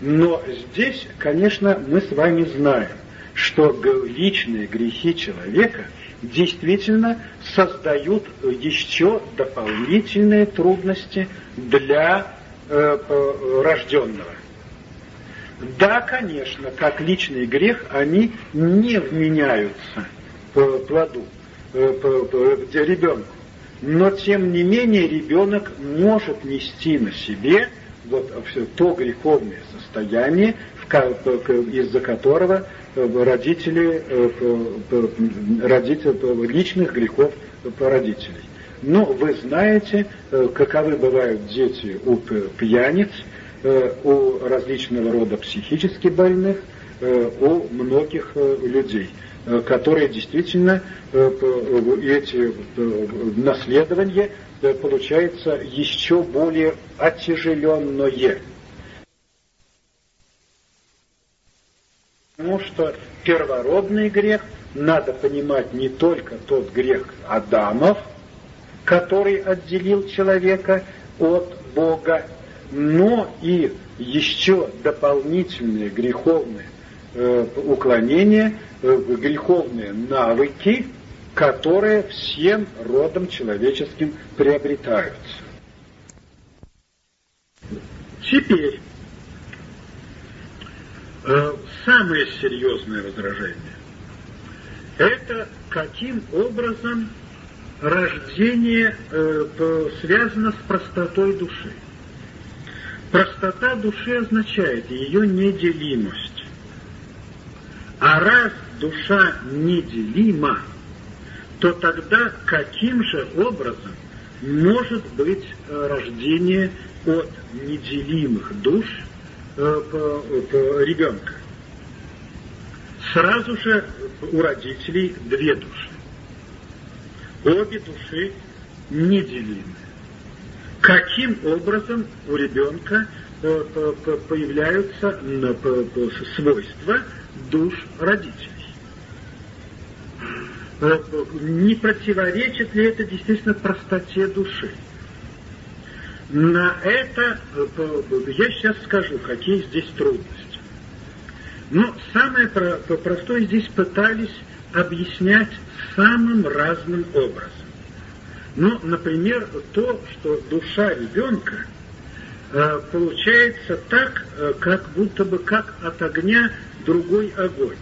Но здесь, конечно, мы с вами знаем, что личные грехи человека действительно создают еще дополнительные трудности для э, рожденного. Да, конечно, как личный грех, они не вменяются по плоду, э, ребенку. Но, тем не менее, ребенок может нести на себе вот то греховное состояние, из-за которого э, родители, э, родители личных грехов родителей. Но вы знаете, каковы бывают дети у пьяниц, у различного рода психически больных, у многих людей. Э, которые действительно э, эти э, наследования получается еще более отяжеленное. Потому что первородный грех надо понимать не только тот грех Адамов, который отделил человека от Бога, но и еще дополнительные греховные э, уклонения, Э, греховные навыки, которые всем родом человеческим приобретаются. Теперь э, самое серьезное возражение – это каким образом рождение э, связано с простотой души. Простота души означает ее неделимость. А раз душа неделима, то тогда каким же образом может быть э, рождение от неделимых душ э, ребенка? Сразу же у родителей две души. Обе души неделимы. Каким образом у ребенка э, появляются свойства душ родителей? Э, не противоречит ли это действительно простоте души? На это э, я сейчас скажу, какие здесь трудности. Но самое простое здесь пытались объяснять самым разным образом. Ну, например, то, что душа ребенка э, получается так, как будто бы как от огня другой огонь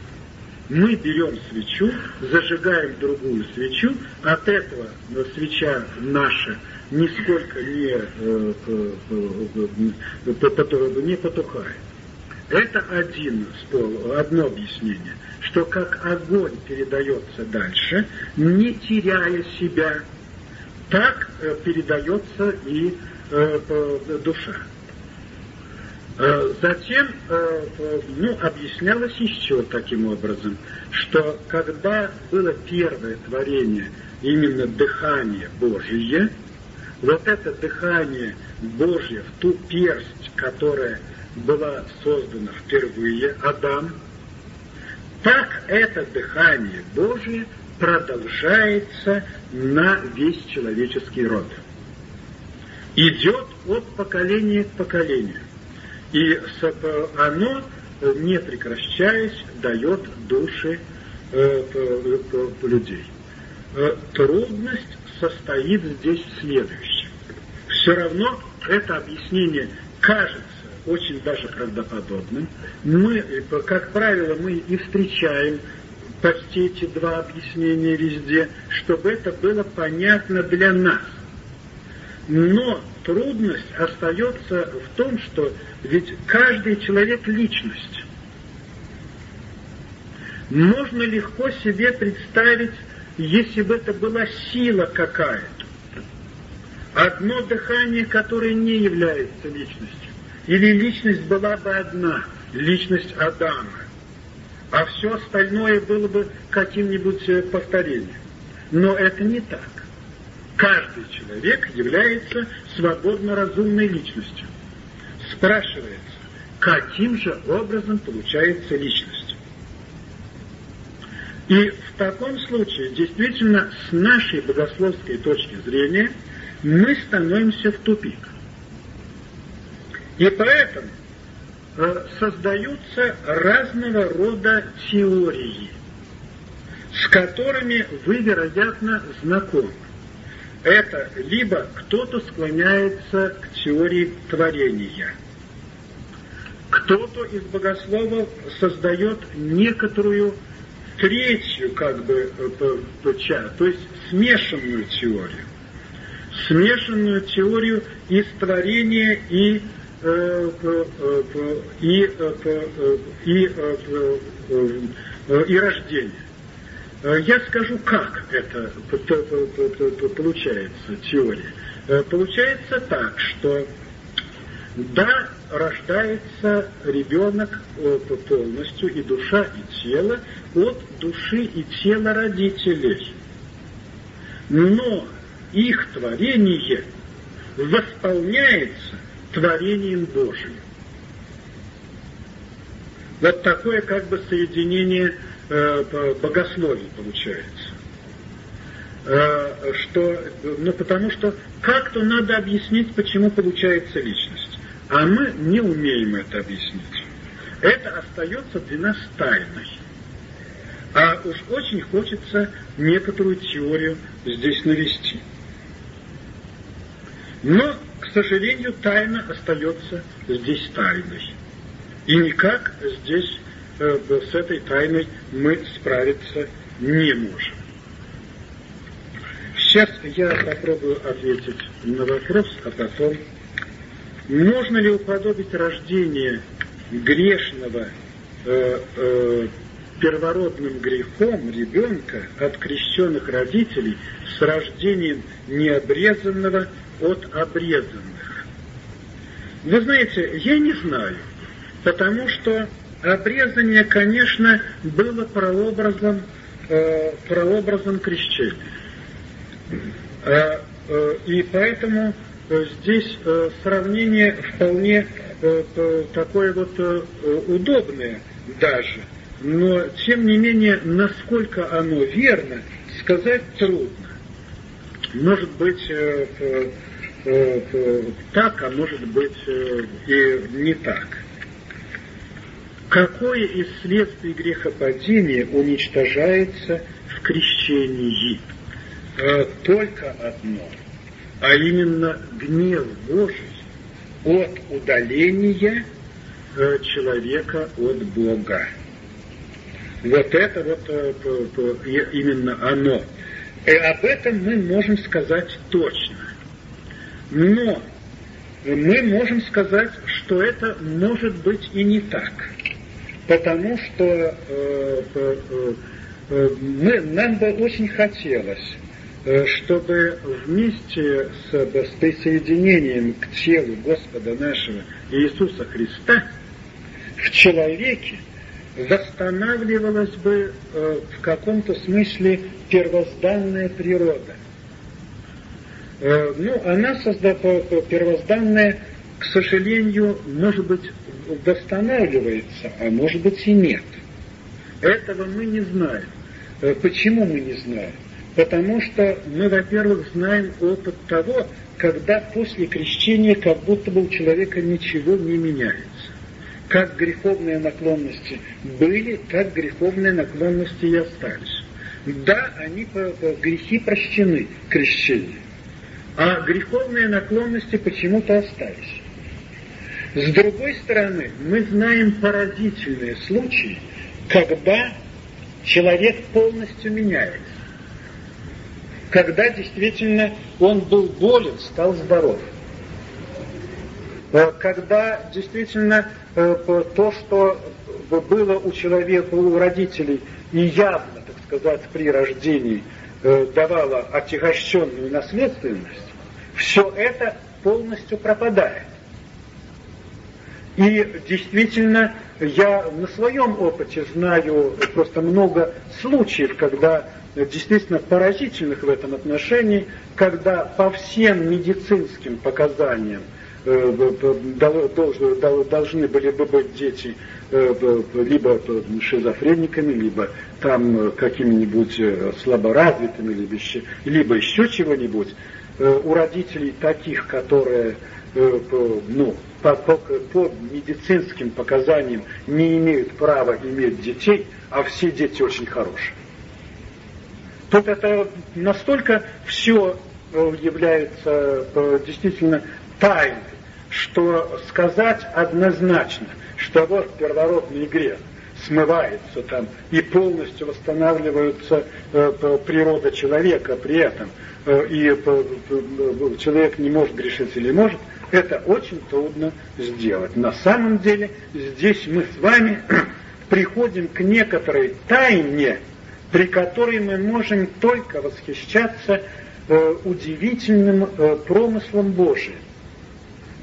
мы берем свечу, зажигаем другую свечу, от этого свеча наша нисколько не, э, не потухает. Это один, одно объяснение, что как огонь передается дальше, не теряя себя, так э, передается и э, душа. Э, затем э, э, ну, объяснялось еще таким образом, что когда было первое творение, именно дыхание Божие, вот это дыхание Божье в ту персть, которая была создана впервые, Адам, так это дыхание Божие продолжается на весь человеческий род. Идет от поколения к поколению. И оно, не прекращаясь, дает души э, людей. Э, трудность состоит здесь в следующем. Все равно это объяснение кажется очень даже правдоподобным. Мы, как правило, мы и встречаем почти эти два объяснения везде, чтобы это было понятно для нас. Но трудность остается в том, что ведь каждый человек — личность. Можно легко себе представить, если бы это была сила какая-то. Одно дыхание, которое не является личностью. Или личность была бы одна, личность Адама. А все остальное было бы каким-нибудь э, повторением. Но это не так. Каждый человек является свободно разумной личностью. Спрашивается, каким же образом получается личность? И в таком случае, действительно, с нашей богословской точки зрения, мы становимся в тупик. И поэтому э, создаются разного рода теории, с которыми вы, вероятно, знакомы. Это либо кто-то склоняется к теории творения, кто-то из богословов создает некоторую третью как бы э, часть, то есть смешанную теорию. Смешанную теорию из творения и и, и, и рождения. Я скажу, как это получается, теория. Получается так, что да, рождается ребенок полностью, и душа, и тело, от души и тела родителей. Но их творение восполняется творением Божьим. Вот такое как бы соединение э, богословий получается. Э, что, ну, потому что как-то надо объяснить, почему получается личность. А мы не умеем это объяснить. Это остается для нас тайной. А уж очень хочется некоторую теорию здесь навести. Но, к сожалению, тайна остается здесь тайной. И никак здесь э, с этой тайной мы справиться не можем. Сейчас я попробую ответить на вопрос, а потом можно ли уподобить рождение грешного э, э, первородным грехом ребенка от крещенных родителей с рождением необрезанного от обрезанных? Вы знаете, я не знаю, потому что обрезание, конечно, было прообразом, э, прообразом крещения. Э, э, и поэтому здесь э, сравнение вполне э, такое вот э, удобное даже, но тем не менее, насколько оно верно, сказать трудно. Может быть так, а может быть и не так. Какое из следствий грехопадения уничтожается в крещении? Только одно – а именно гнев Божий от удаления э, человека от Бога. Вот это вот э, именно оно. И об этом мы можем сказать точно. Но мы можем сказать, что это может быть и не так. Потому что э, э, э, мы, нам бы очень хотелось Э, чтобы вместе с, с присоединением к телу Господа нашего Иисуса Христа в человеке восстанавливалась бы э, в каком-то смысле первозданная природа. Э, ну, она созда... первозданная, к сожалению, может быть, восстанавливается, а может быть и нет. Этого мы не знаем. Почему мы не знаем? Потому что мы, во-первых, знаем опыт того, когда после крещения как будто бы у человека ничего не меняется. Как греховные наклонности были, так греховные наклонности и остались. Да, они грехи прощены крещением, а греховные наклонности почему-то остались. С другой стороны, мы знаем поразительные случаи, когда человек полностью меняется когда действительно он был болен, стал здоров. Э, когда действительно э, то, что было у человека, у родителей, и явно, так сказать, при рождении э, давало отягощенную наследственность, все это полностью пропадает. И действительно, я на своем опыте знаю просто много случаев, когда действительно поразительных в этом отношении, когда по всем медицинским показаниям э, должны были бы быть дети э, либо шизофрениками, либо там какими-нибудь э, слаборазвитыми, либо еще, либо еще чего-нибудь. у родителей таких, которые ну, по, по, по медицинским показаниям не имеют права иметь детей, а все дети очень хорошие. Тут это настолько все является действительно тайной, что сказать однозначно, что вот первородный грех смывается там и полностью восстанавливается э, природа человека при этом, э, и э, человек не может грешить или может, это очень трудно сделать. На самом деле здесь мы с вами приходим к некоторой тайне, при которой мы можем только восхищаться э, удивительным э, промыслом Божиим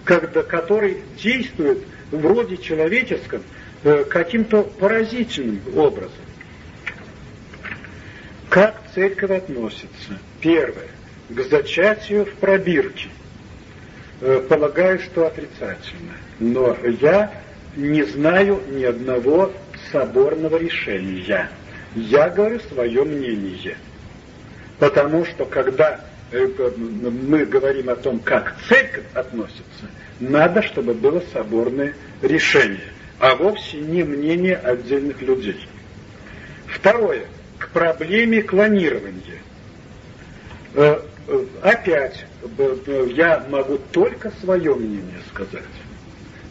когда, который действует в роде человеческом э, каким-то поразительным образом. Как церковь относится? Первое. К зачатию в пробирке. Э, полагаю, что отрицательно. Но я не знаю ни одного соборного решения. Я говорю свое мнение. Потому что когда мы говорим о том, как церковь относится, надо, чтобы было соборное решение, а вовсе не мнение отдельных людей. Второе. К проблеме клонирования. Э, э, опять, я могу только свое мнение сказать.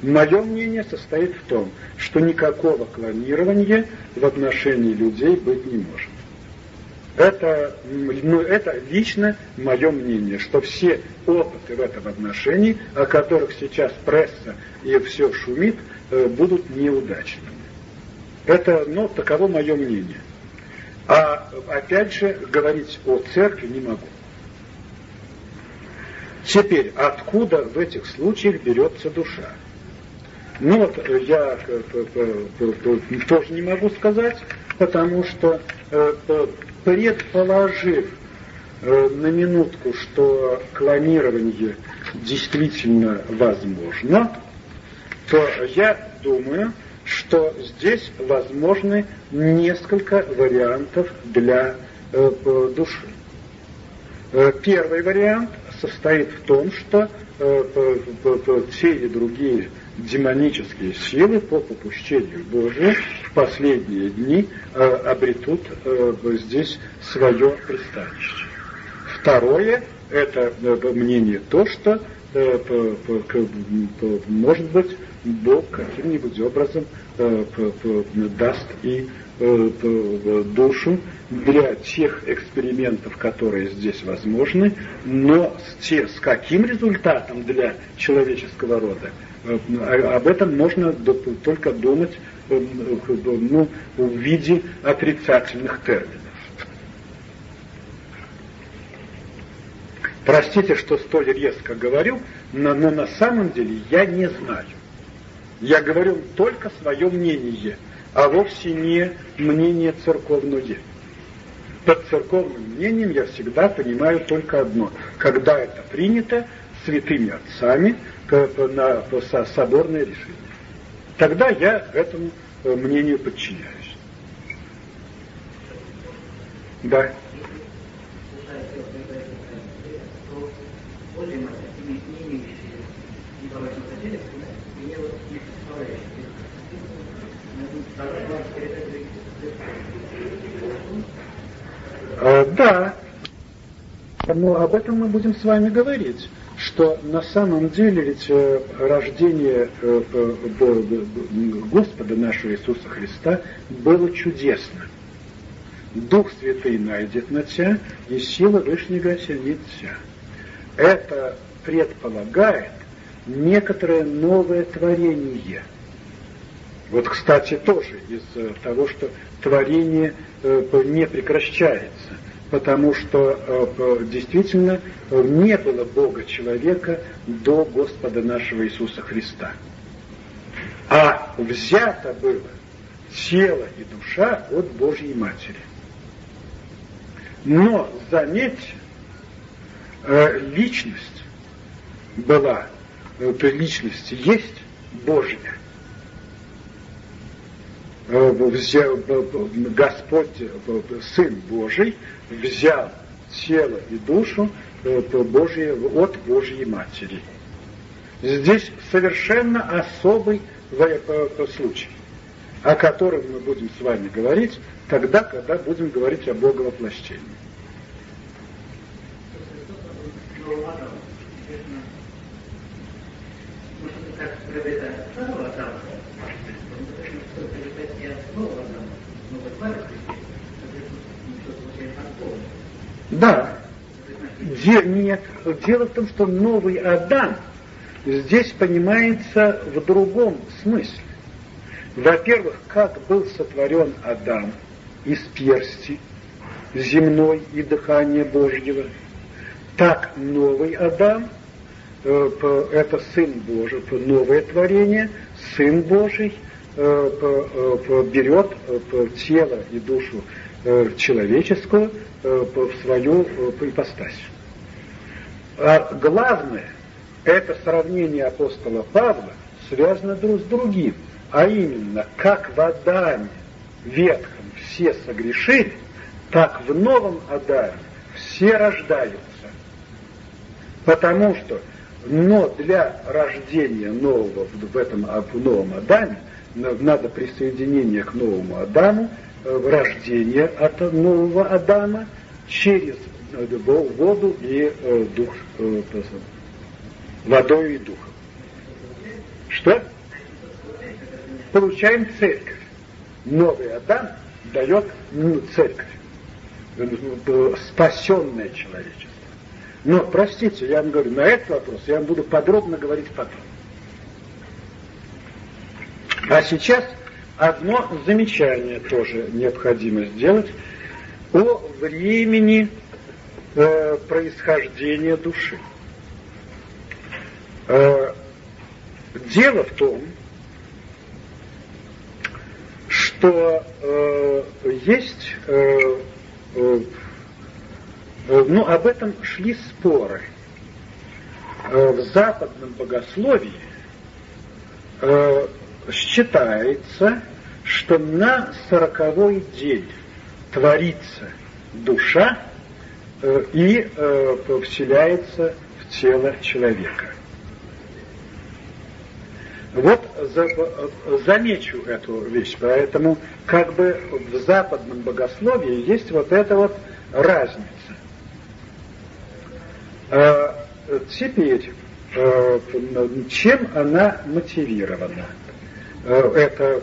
Мое мнение состоит в том, что никакого клонирования в отношении людей быть не может. Это, ну, это лично мое мнение, что все опыты в этом отношении, о которых сейчас пресса и все шумит, э, будут неудачными. Это, ну, таково мое мнение. А опять же, говорить о церкви не могу. Теперь, откуда в этих случаях берется душа? Ну вот я тоже не могу сказать, потому что э, предположив э, на минутку, что клонирование действительно возможно, то я думаю, что здесь возможны несколько вариантов для э, души. Э, первый вариант состоит в том, что э, те или другие демонические силы по попущению Божию в последние дни э, обретут э, здесь свое пристанище. Второе, это э, мнение то, что может быть Бог каким-нибудь образом даст и душу для тех экспериментов, которые здесь возможны, но те, с каким результатом для человеческого рода, об этом можно только думать э, ну, в виде отрицательных терминов. Простите, что столь резко говорю, но, но на самом деле я не знаю. Я говорю только свое мнение, а вовсе не мнение церковное. Под церковным мнением я всегда понимаю только одно. Когда это принято святыми отцами, на соборное решение. Тогда я этому э, мнению подчиняюсь. Да. Э, да, но об этом мы будем с вами говорить что на самом деле ведь э, рождение э, Господа нашего Иисуса Христа было чудесно. Дух Святый найдет на тебя, и сила Вышнего осенит тебя. Это предполагает некоторое новое творение. Вот, кстати, тоже из э, того, что творение не прекращается потому что э, действительно э, не было Бога человека до Господа нашего Иисуса Христа. А взято было тело и душа от Божьей Матери. Но, заметьте, э, личность была, личность есть Божья. Господь, Сын Божий, взял тело и душу Божьей, от Божьей Матери. Здесь совершенно особый случай, о котором мы будем с вами говорить тогда, когда будем говорить о Боговоплощении. Да. Де, нет. Дело в том, что новый Адам здесь понимается в другом смысле. Во-первых, как был сотворен Адам из персти земной и дыхания Божьего, так новый Адам, э, это Сын Божий, новое творение, Сын Божий э, берет тело и душу э, человеческую в свою ипостась. А главное, это сравнение апостола Павла связано друг с другим, а именно, как в Адаме ветхом все согрешили, так в новом Адаме все рождаются. Потому что, но для рождения нового в этом в новом Адаме надо присоединение к новому Адаму, э, рождение от нового Адама через э, воду и э, дух, водой и духом. Что? Получаем церковь. Новый Адам дает церковь, спасенное человечество. Но, простите, я вам говорю, на этот вопрос я вам буду подробно говорить потом. А сейчас одно замечание тоже необходимо сделать о времени э, происхождения души. Э, дело в том, что э, есть, э, э, ну, об этом шли споры. Э, в западном богословии э, считается, что на сороковой день творится душа э, и э, вселяется в тело человека. Вот за, замечу эту вещь, поэтому как бы в западном богословии есть вот эта вот разница. А, теперь, чем она мотивирована? А, это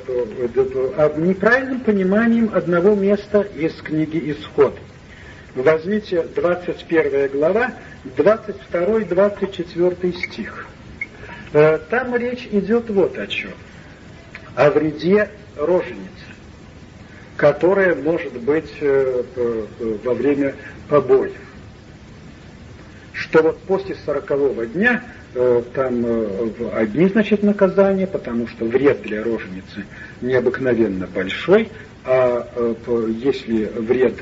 а, неправильным пониманием одного места из книги «Исход». Возьмите 21 глава, 22-24 стих. Э, там речь идет вот о чем. О вреде роженицы, которая может быть э, во время побоев. Что вот после сорокового дня э, там одни, значит, наказания, потому что вред для роженицы необыкновенно большой, а если вред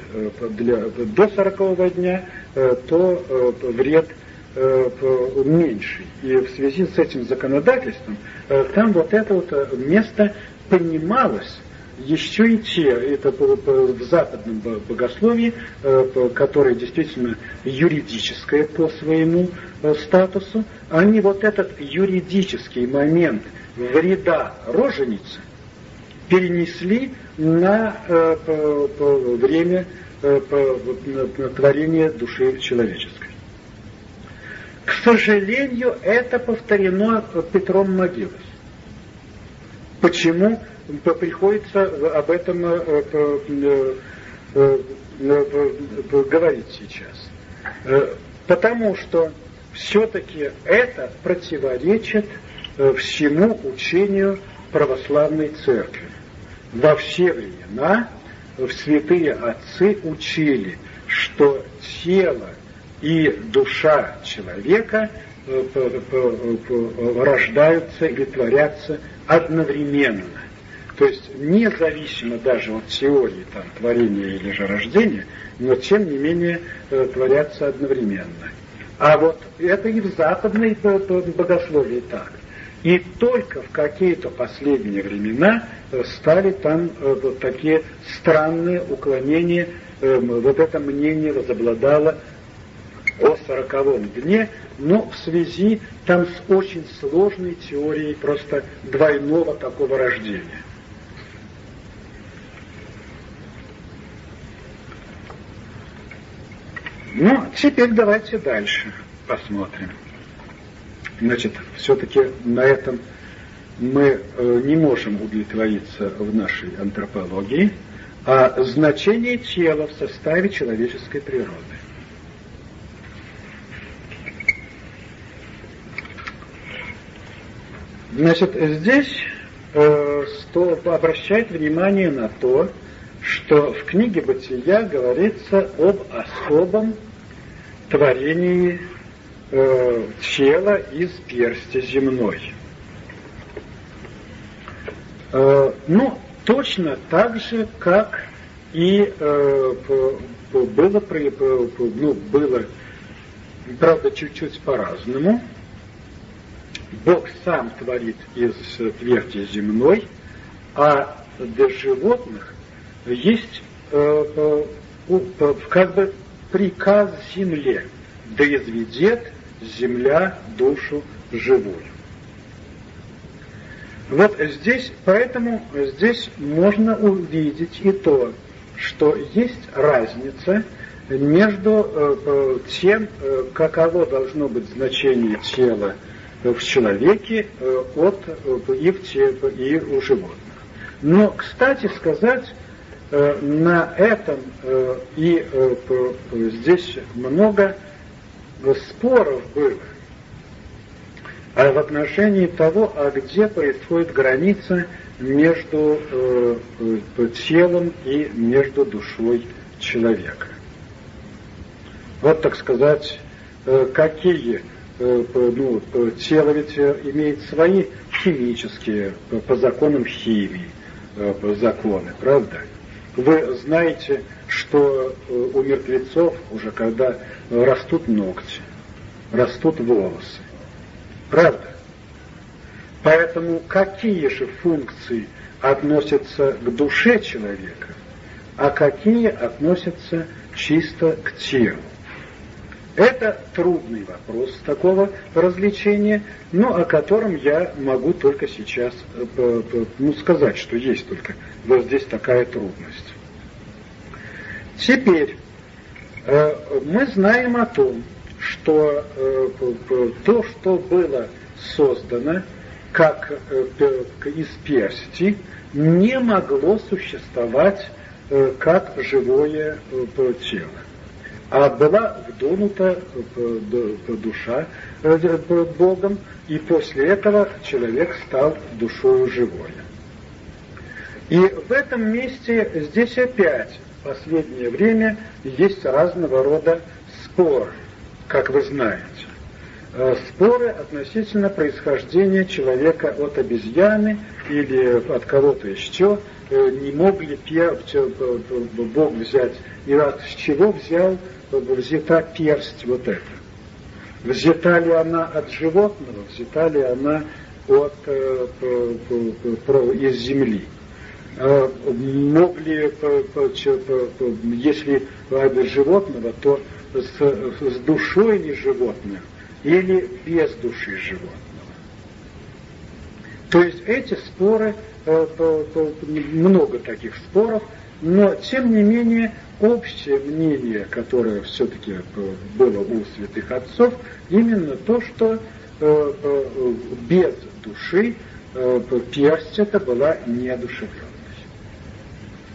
для, до сорокового дня, то вред Э, меньше. И в связи с этим законодательством э, там вот это вот э, место понималось еще и те, это в западном богословии, которое действительно юридическое по своему статусу, они вот этот юридический момент вреда роженицы перенесли на время творения души человеческой. К сожалению, это повторено Петром Могилой. Почему приходится об этом э, э, э, говорить сейчас? Потому что все-таки это противоречит всему учению православной церкви. Во все времена святые отцы учили, что тело и душа человека рождаются или творятся одновременно. То есть независимо даже от теории там, творения или же рождения, но тем не менее э, творятся одновременно. А вот это и в западной богословии так. И только в какие-то последние времена э, стали там вот такие странные уклонения вот это мнение возобладало о сороковом дне, но в связи там с очень сложной теорией просто двойного такого рождения. Ну, теперь давайте дальше посмотрим. Значит, все-таки на этом мы э, не можем удовлетвориться в нашей антропологии, а значение тела в составе человеческой природы. Значит, здесь э, стоит обращать внимание на то, что в книге «Бытия» говорится об особом творении э, тела из персти земной. Э, ну, точно так же, как и э, было, ну, было, правда, чуть-чуть по-разному, Бог сам творит из тверди земной, а для животных есть э, э, как бы приказ земле, да изведет земля душу живую. Вот здесь, поэтому здесь можно увидеть и то, что есть разница между э, тем, каково должно быть значение тела в человеке э, от, э, и, в, и у животных. Но, кстати сказать, э, на этом и здесь много споров было а в отношении того, а где происходит граница между телом и между душой человека. Вот, так сказать, какие Э, ну, тело ведь э, имеет свои химические, по законам химии, э, законы, правда? Вы знаете, что у мертвецов уже когда растут ногти, растут волосы. Правда? Поэтому какие же функции относятся к душе человека, а какие относятся чисто к телу? Это трудный вопрос такого развлечения, но о котором я могу только сейчас э, ну, сказать, что есть только вот здесь такая трудность. Теперь э, мы знаем о том, что э, то, что было создано как из персти, не могло существовать как живое тело а была вдунута душа э, Богом, и после этого человек стал душою живой. И в этом месте здесь опять в последнее время есть разного рода споры, как вы знаете. Э, споры относительно происхождения человека от обезьяны или от кого-то еще, э, не мог ли Бог взять, и от чего взял взята персть вот эта. Взята ли она от животного, взята ли она от, э, из земли. Э, мог ли, если от животного, то с, с душой ли животных или без души животного. То есть эти споры, э, много таких споров, но тем не менее общее мнение, которое все-таки э, было у святых отцов, именно то, что э, э, без души персть это была неодушевленность.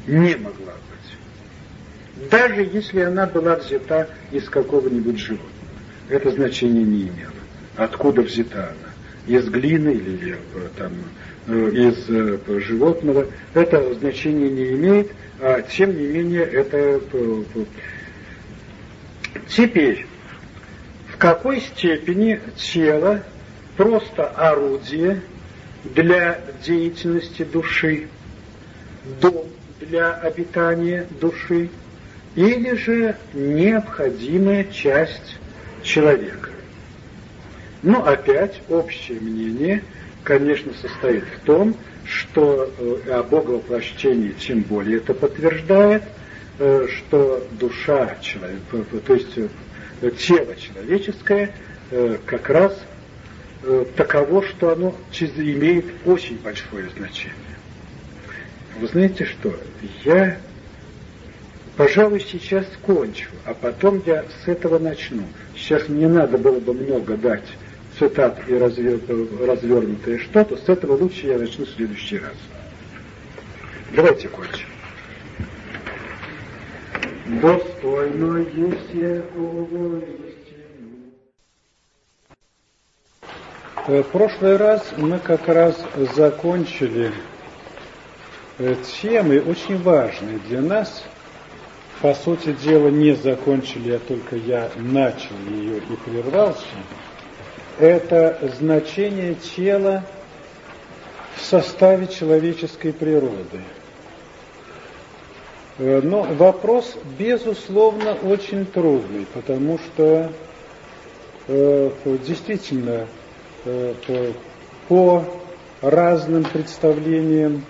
Не могла быть. Даже если она была взята из какого-нибудь животного. Это значение не имело. Откуда взята она? Из глины или там, из животного? Это значение не имеет а, тем не менее это... Э, теперь, в какой степени тело просто орудие для деятельности души, дом для обитания души, или же необходимая часть человека. Но опять общее мнение, конечно, состоит в том, что э, о боговоплощении тем более это подтверждает, что душа человека, то есть тело человеческое как раз таково, что оно имеет очень большое значение. Вы знаете что? Я, пожалуй, сейчас кончу, а потом я с этого начну. Сейчас мне надо было бы много дать цитат и развер... развернутое что-то, с этого лучше я начну в следующий раз. Давайте кончим. Достойно есть его В прошлый раз мы как раз закончили Э, темы очень важные для нас. По сути дела, не закончили, а только я начал ее и прервался. Это значение тела в составе человеческой природы. Э, но вопрос, безусловно, очень трудный, потому что э, действительно по разным представлениям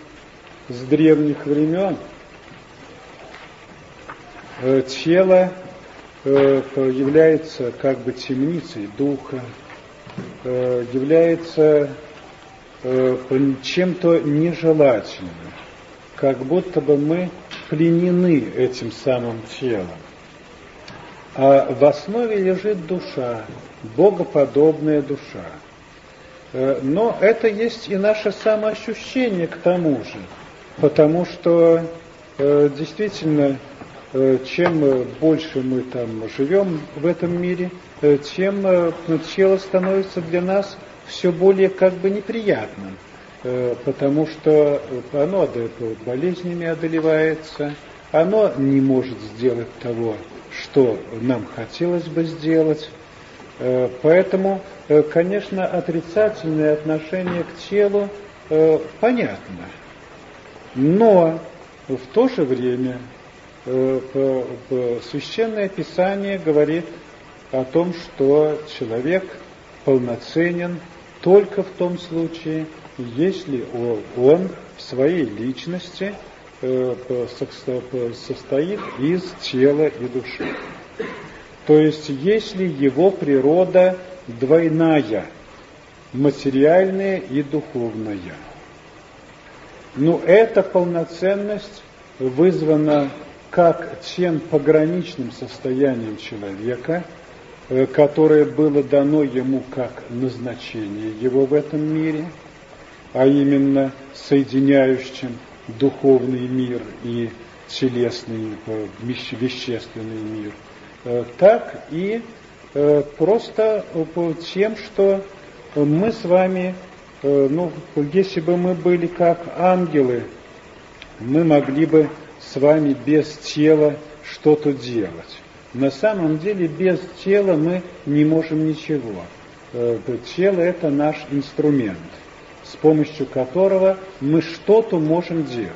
с древних времен э, тело э, является как бы темницей духа, э, является чем-то нежелательным, как будто бы мы пленены этим самым телом. А в основе лежит душа, богоподобная душа. Но это есть и наше самоощущение к тому же потому что э, действительно, э, чем больше мы там живем в этом мире, э, тем э, тело становится для нас все более как бы неприятным, э, потому что оно болезнями одолевается, оно не может сделать того, что нам хотелось бы сделать. Э, поэтому, э, конечно, отрицательное отношение к телу э, понятно. Но в то же время э, Священное Писание говорит о том, что человек полноценен только в том случае, если он в своей личности э, состоит из тела и души. То есть, если его природа двойная, материальная и духовная – но эта полноценность вызвана как тем пограничным состоянием человека, э, которое было дано ему как назначение его в этом мире, а именно соединяющим духовный мир и телесный, э, вещественный мир, э, так и просто тем, что мы с вами ну, если бы мы были как ангелы, мы могли бы с вами без тела что-то делать. На самом деле без тела мы не можем ничего. Э, тело это наш инструмент, с помощью которого мы что-то можем делать.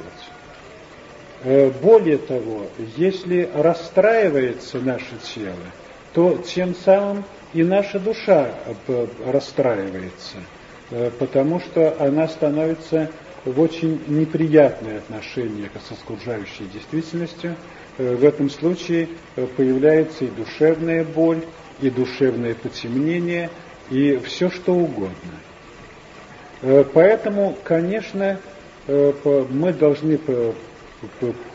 Э, более того, если расстраивается наше тело, то тем самым и наша душа расстраивается – Э, потому что она становится в очень неприятное отношение с окружающей действительностью. Э, в этом случае э, появляется и душевная боль, и душевное потемнение, и все что угодно. Поэтому, конечно, мы должны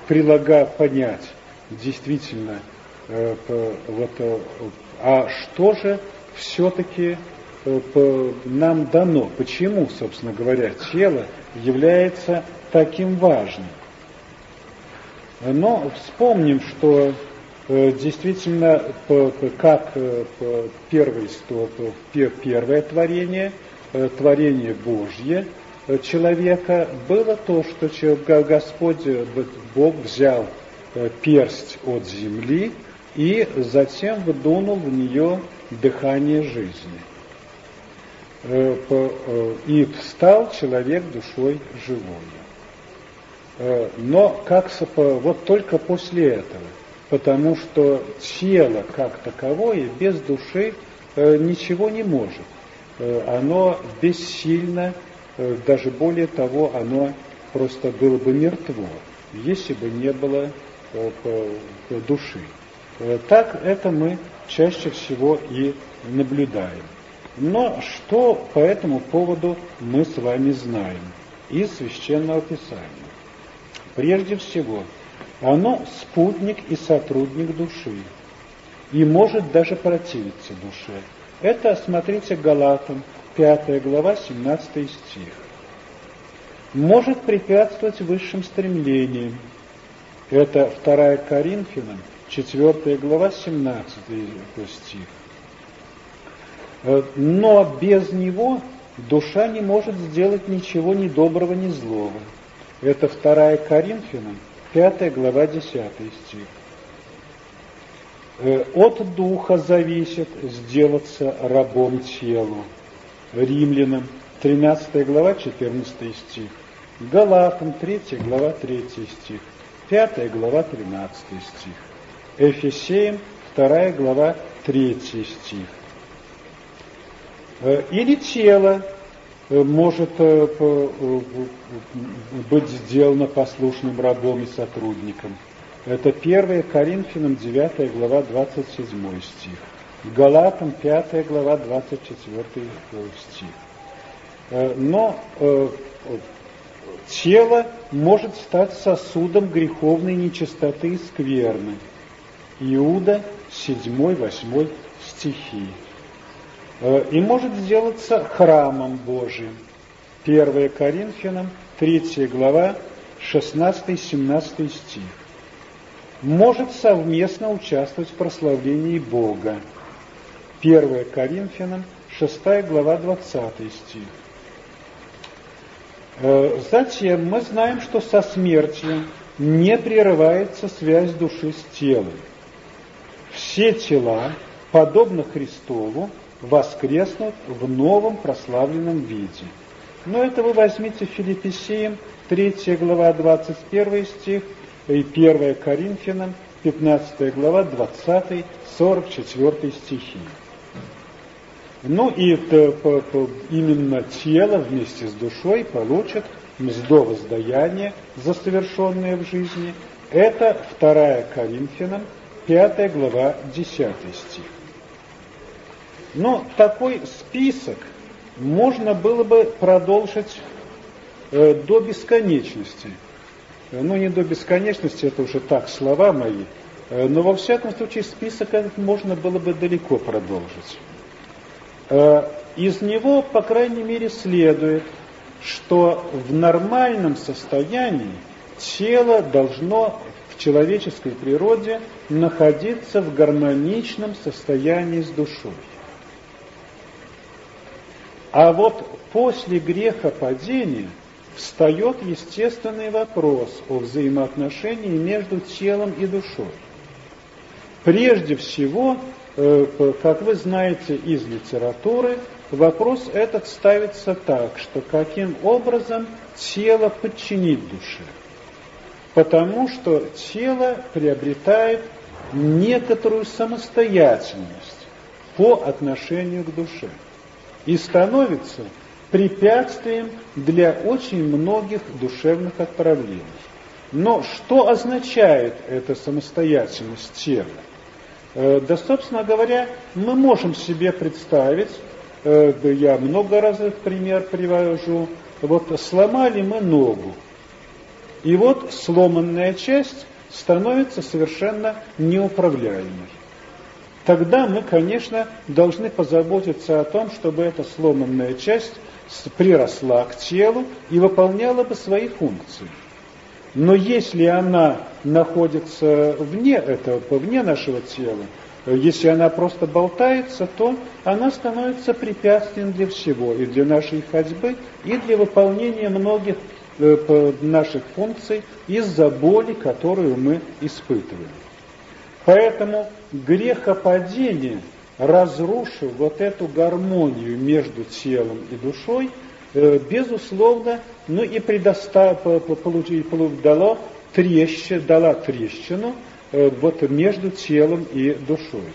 прилага понять действительно, вот, а что же все-таки Э, нам дано. Почему, собственно говоря, тело является таким важным? Но вспомним, что э, действительно, как э, первое, первое творение, творение Божье человека, было то, что Господь Бог взял персть от земли и затем вдунул в нее дыхание жизни – Э, э, и встал человек душой живой. Э, но как вот только после этого, потому что тело как таковое без души ничего не может. Оно бессильно, даже более того, оно просто было бы мертво, если бы не было души. Так это мы чаще всего и наблюдаем. Но что по этому поводу мы с вами знаем из Священного Писания? Прежде всего, оно спутник и сотрудник души и может даже противиться душе. Это, смотрите, Галатам, 5 глава, 17 стих. Может препятствовать высшим стремлениям. Это 2 Коринфянам, 4 глава, 17 стих. Э, но без него душа не может сделать ничего ни доброго, ни злого. Это 2 Коринфянам, 5 глава, 10 стих. Э, от духа зависит сделаться рабом телу. Римлянам, 13 глава, 14 стих. Галатам, 3 глава, 3 стих. 5 глава, 13 стих. Эфесеям, 2 глава, 3 стих. Э, или тело э, может э, быть сделано послушным рабом и сотрудником. Это 1 Коринфянам 9 глава 27 стих. Галатам 5 глава 24 стих. Но тело может стать сосудом греховной нечистоты и скверны. Иуда 7-8 стихи. Э, и может сделаться храмом Божиим. 1 Коринфянам, 3 глава, 16-17 стих. Может совместно участвовать в прославлении Бога. 1 Коринфянам, 6 глава, 20 стих. Э, затем мы знаем, что со смертью не прерывается связь души с телом. Все тела, подобно Христову, воскреснут в новом прославленном виде. Но это вы возьмите Филиппесеям, 3 глава, 21 стих, и 1 Коринфянам, 15 глава, 20, 44 стихи. Ну и это, именно тело вместе с душой получит мздо воздаяние за совершенное в жизни. Это 2 Коринфянам, 5 глава, 10 стих. Но такой список можно было бы продолжить э, до бесконечности. Э, ну, не до бесконечности, это уже так, слова мои. Э, но во всяком случае список этот можно было бы далеко продолжить. Из него, по крайней мере, следует, что в нормальном состоянии тело должно в человеческой природе находиться в гармоничном состоянии с душой. А вот после греха падения встает естественный вопрос о взаимоотношении между телом и душой. Прежде всего, э, как вы знаете из литературы, вопрос этот ставится так, что каким образом тело подчинить душе. Потому что тело приобретает некоторую самостоятельность по отношению к душе и становится препятствием для очень многих душевных отправлений. Но что означает эта самостоятельность тела? Э, да, собственно говоря, мы можем себе представить, э, я много раз этот пример привожу, вот сломали мы ногу, и вот сломанная часть становится совершенно неуправляемой тогда мы, конечно, должны позаботиться о том, чтобы эта сломанная часть приросла к телу и выполняла бы свои функции. Но если она находится вне этого, вне нашего тела, если она просто болтается, то она становится препятствием для всего, и для нашей ходьбы, и для выполнения многих э, наших функций из-за боли, которую мы испытываем. Поэтому грехопадение, разрушив вот эту гармонию между телом и душой, э, безусловно, ну и предостав, дало трещину, дала трещину э, вот между телом и душой.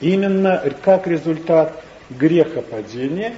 Именно как результат грехопадения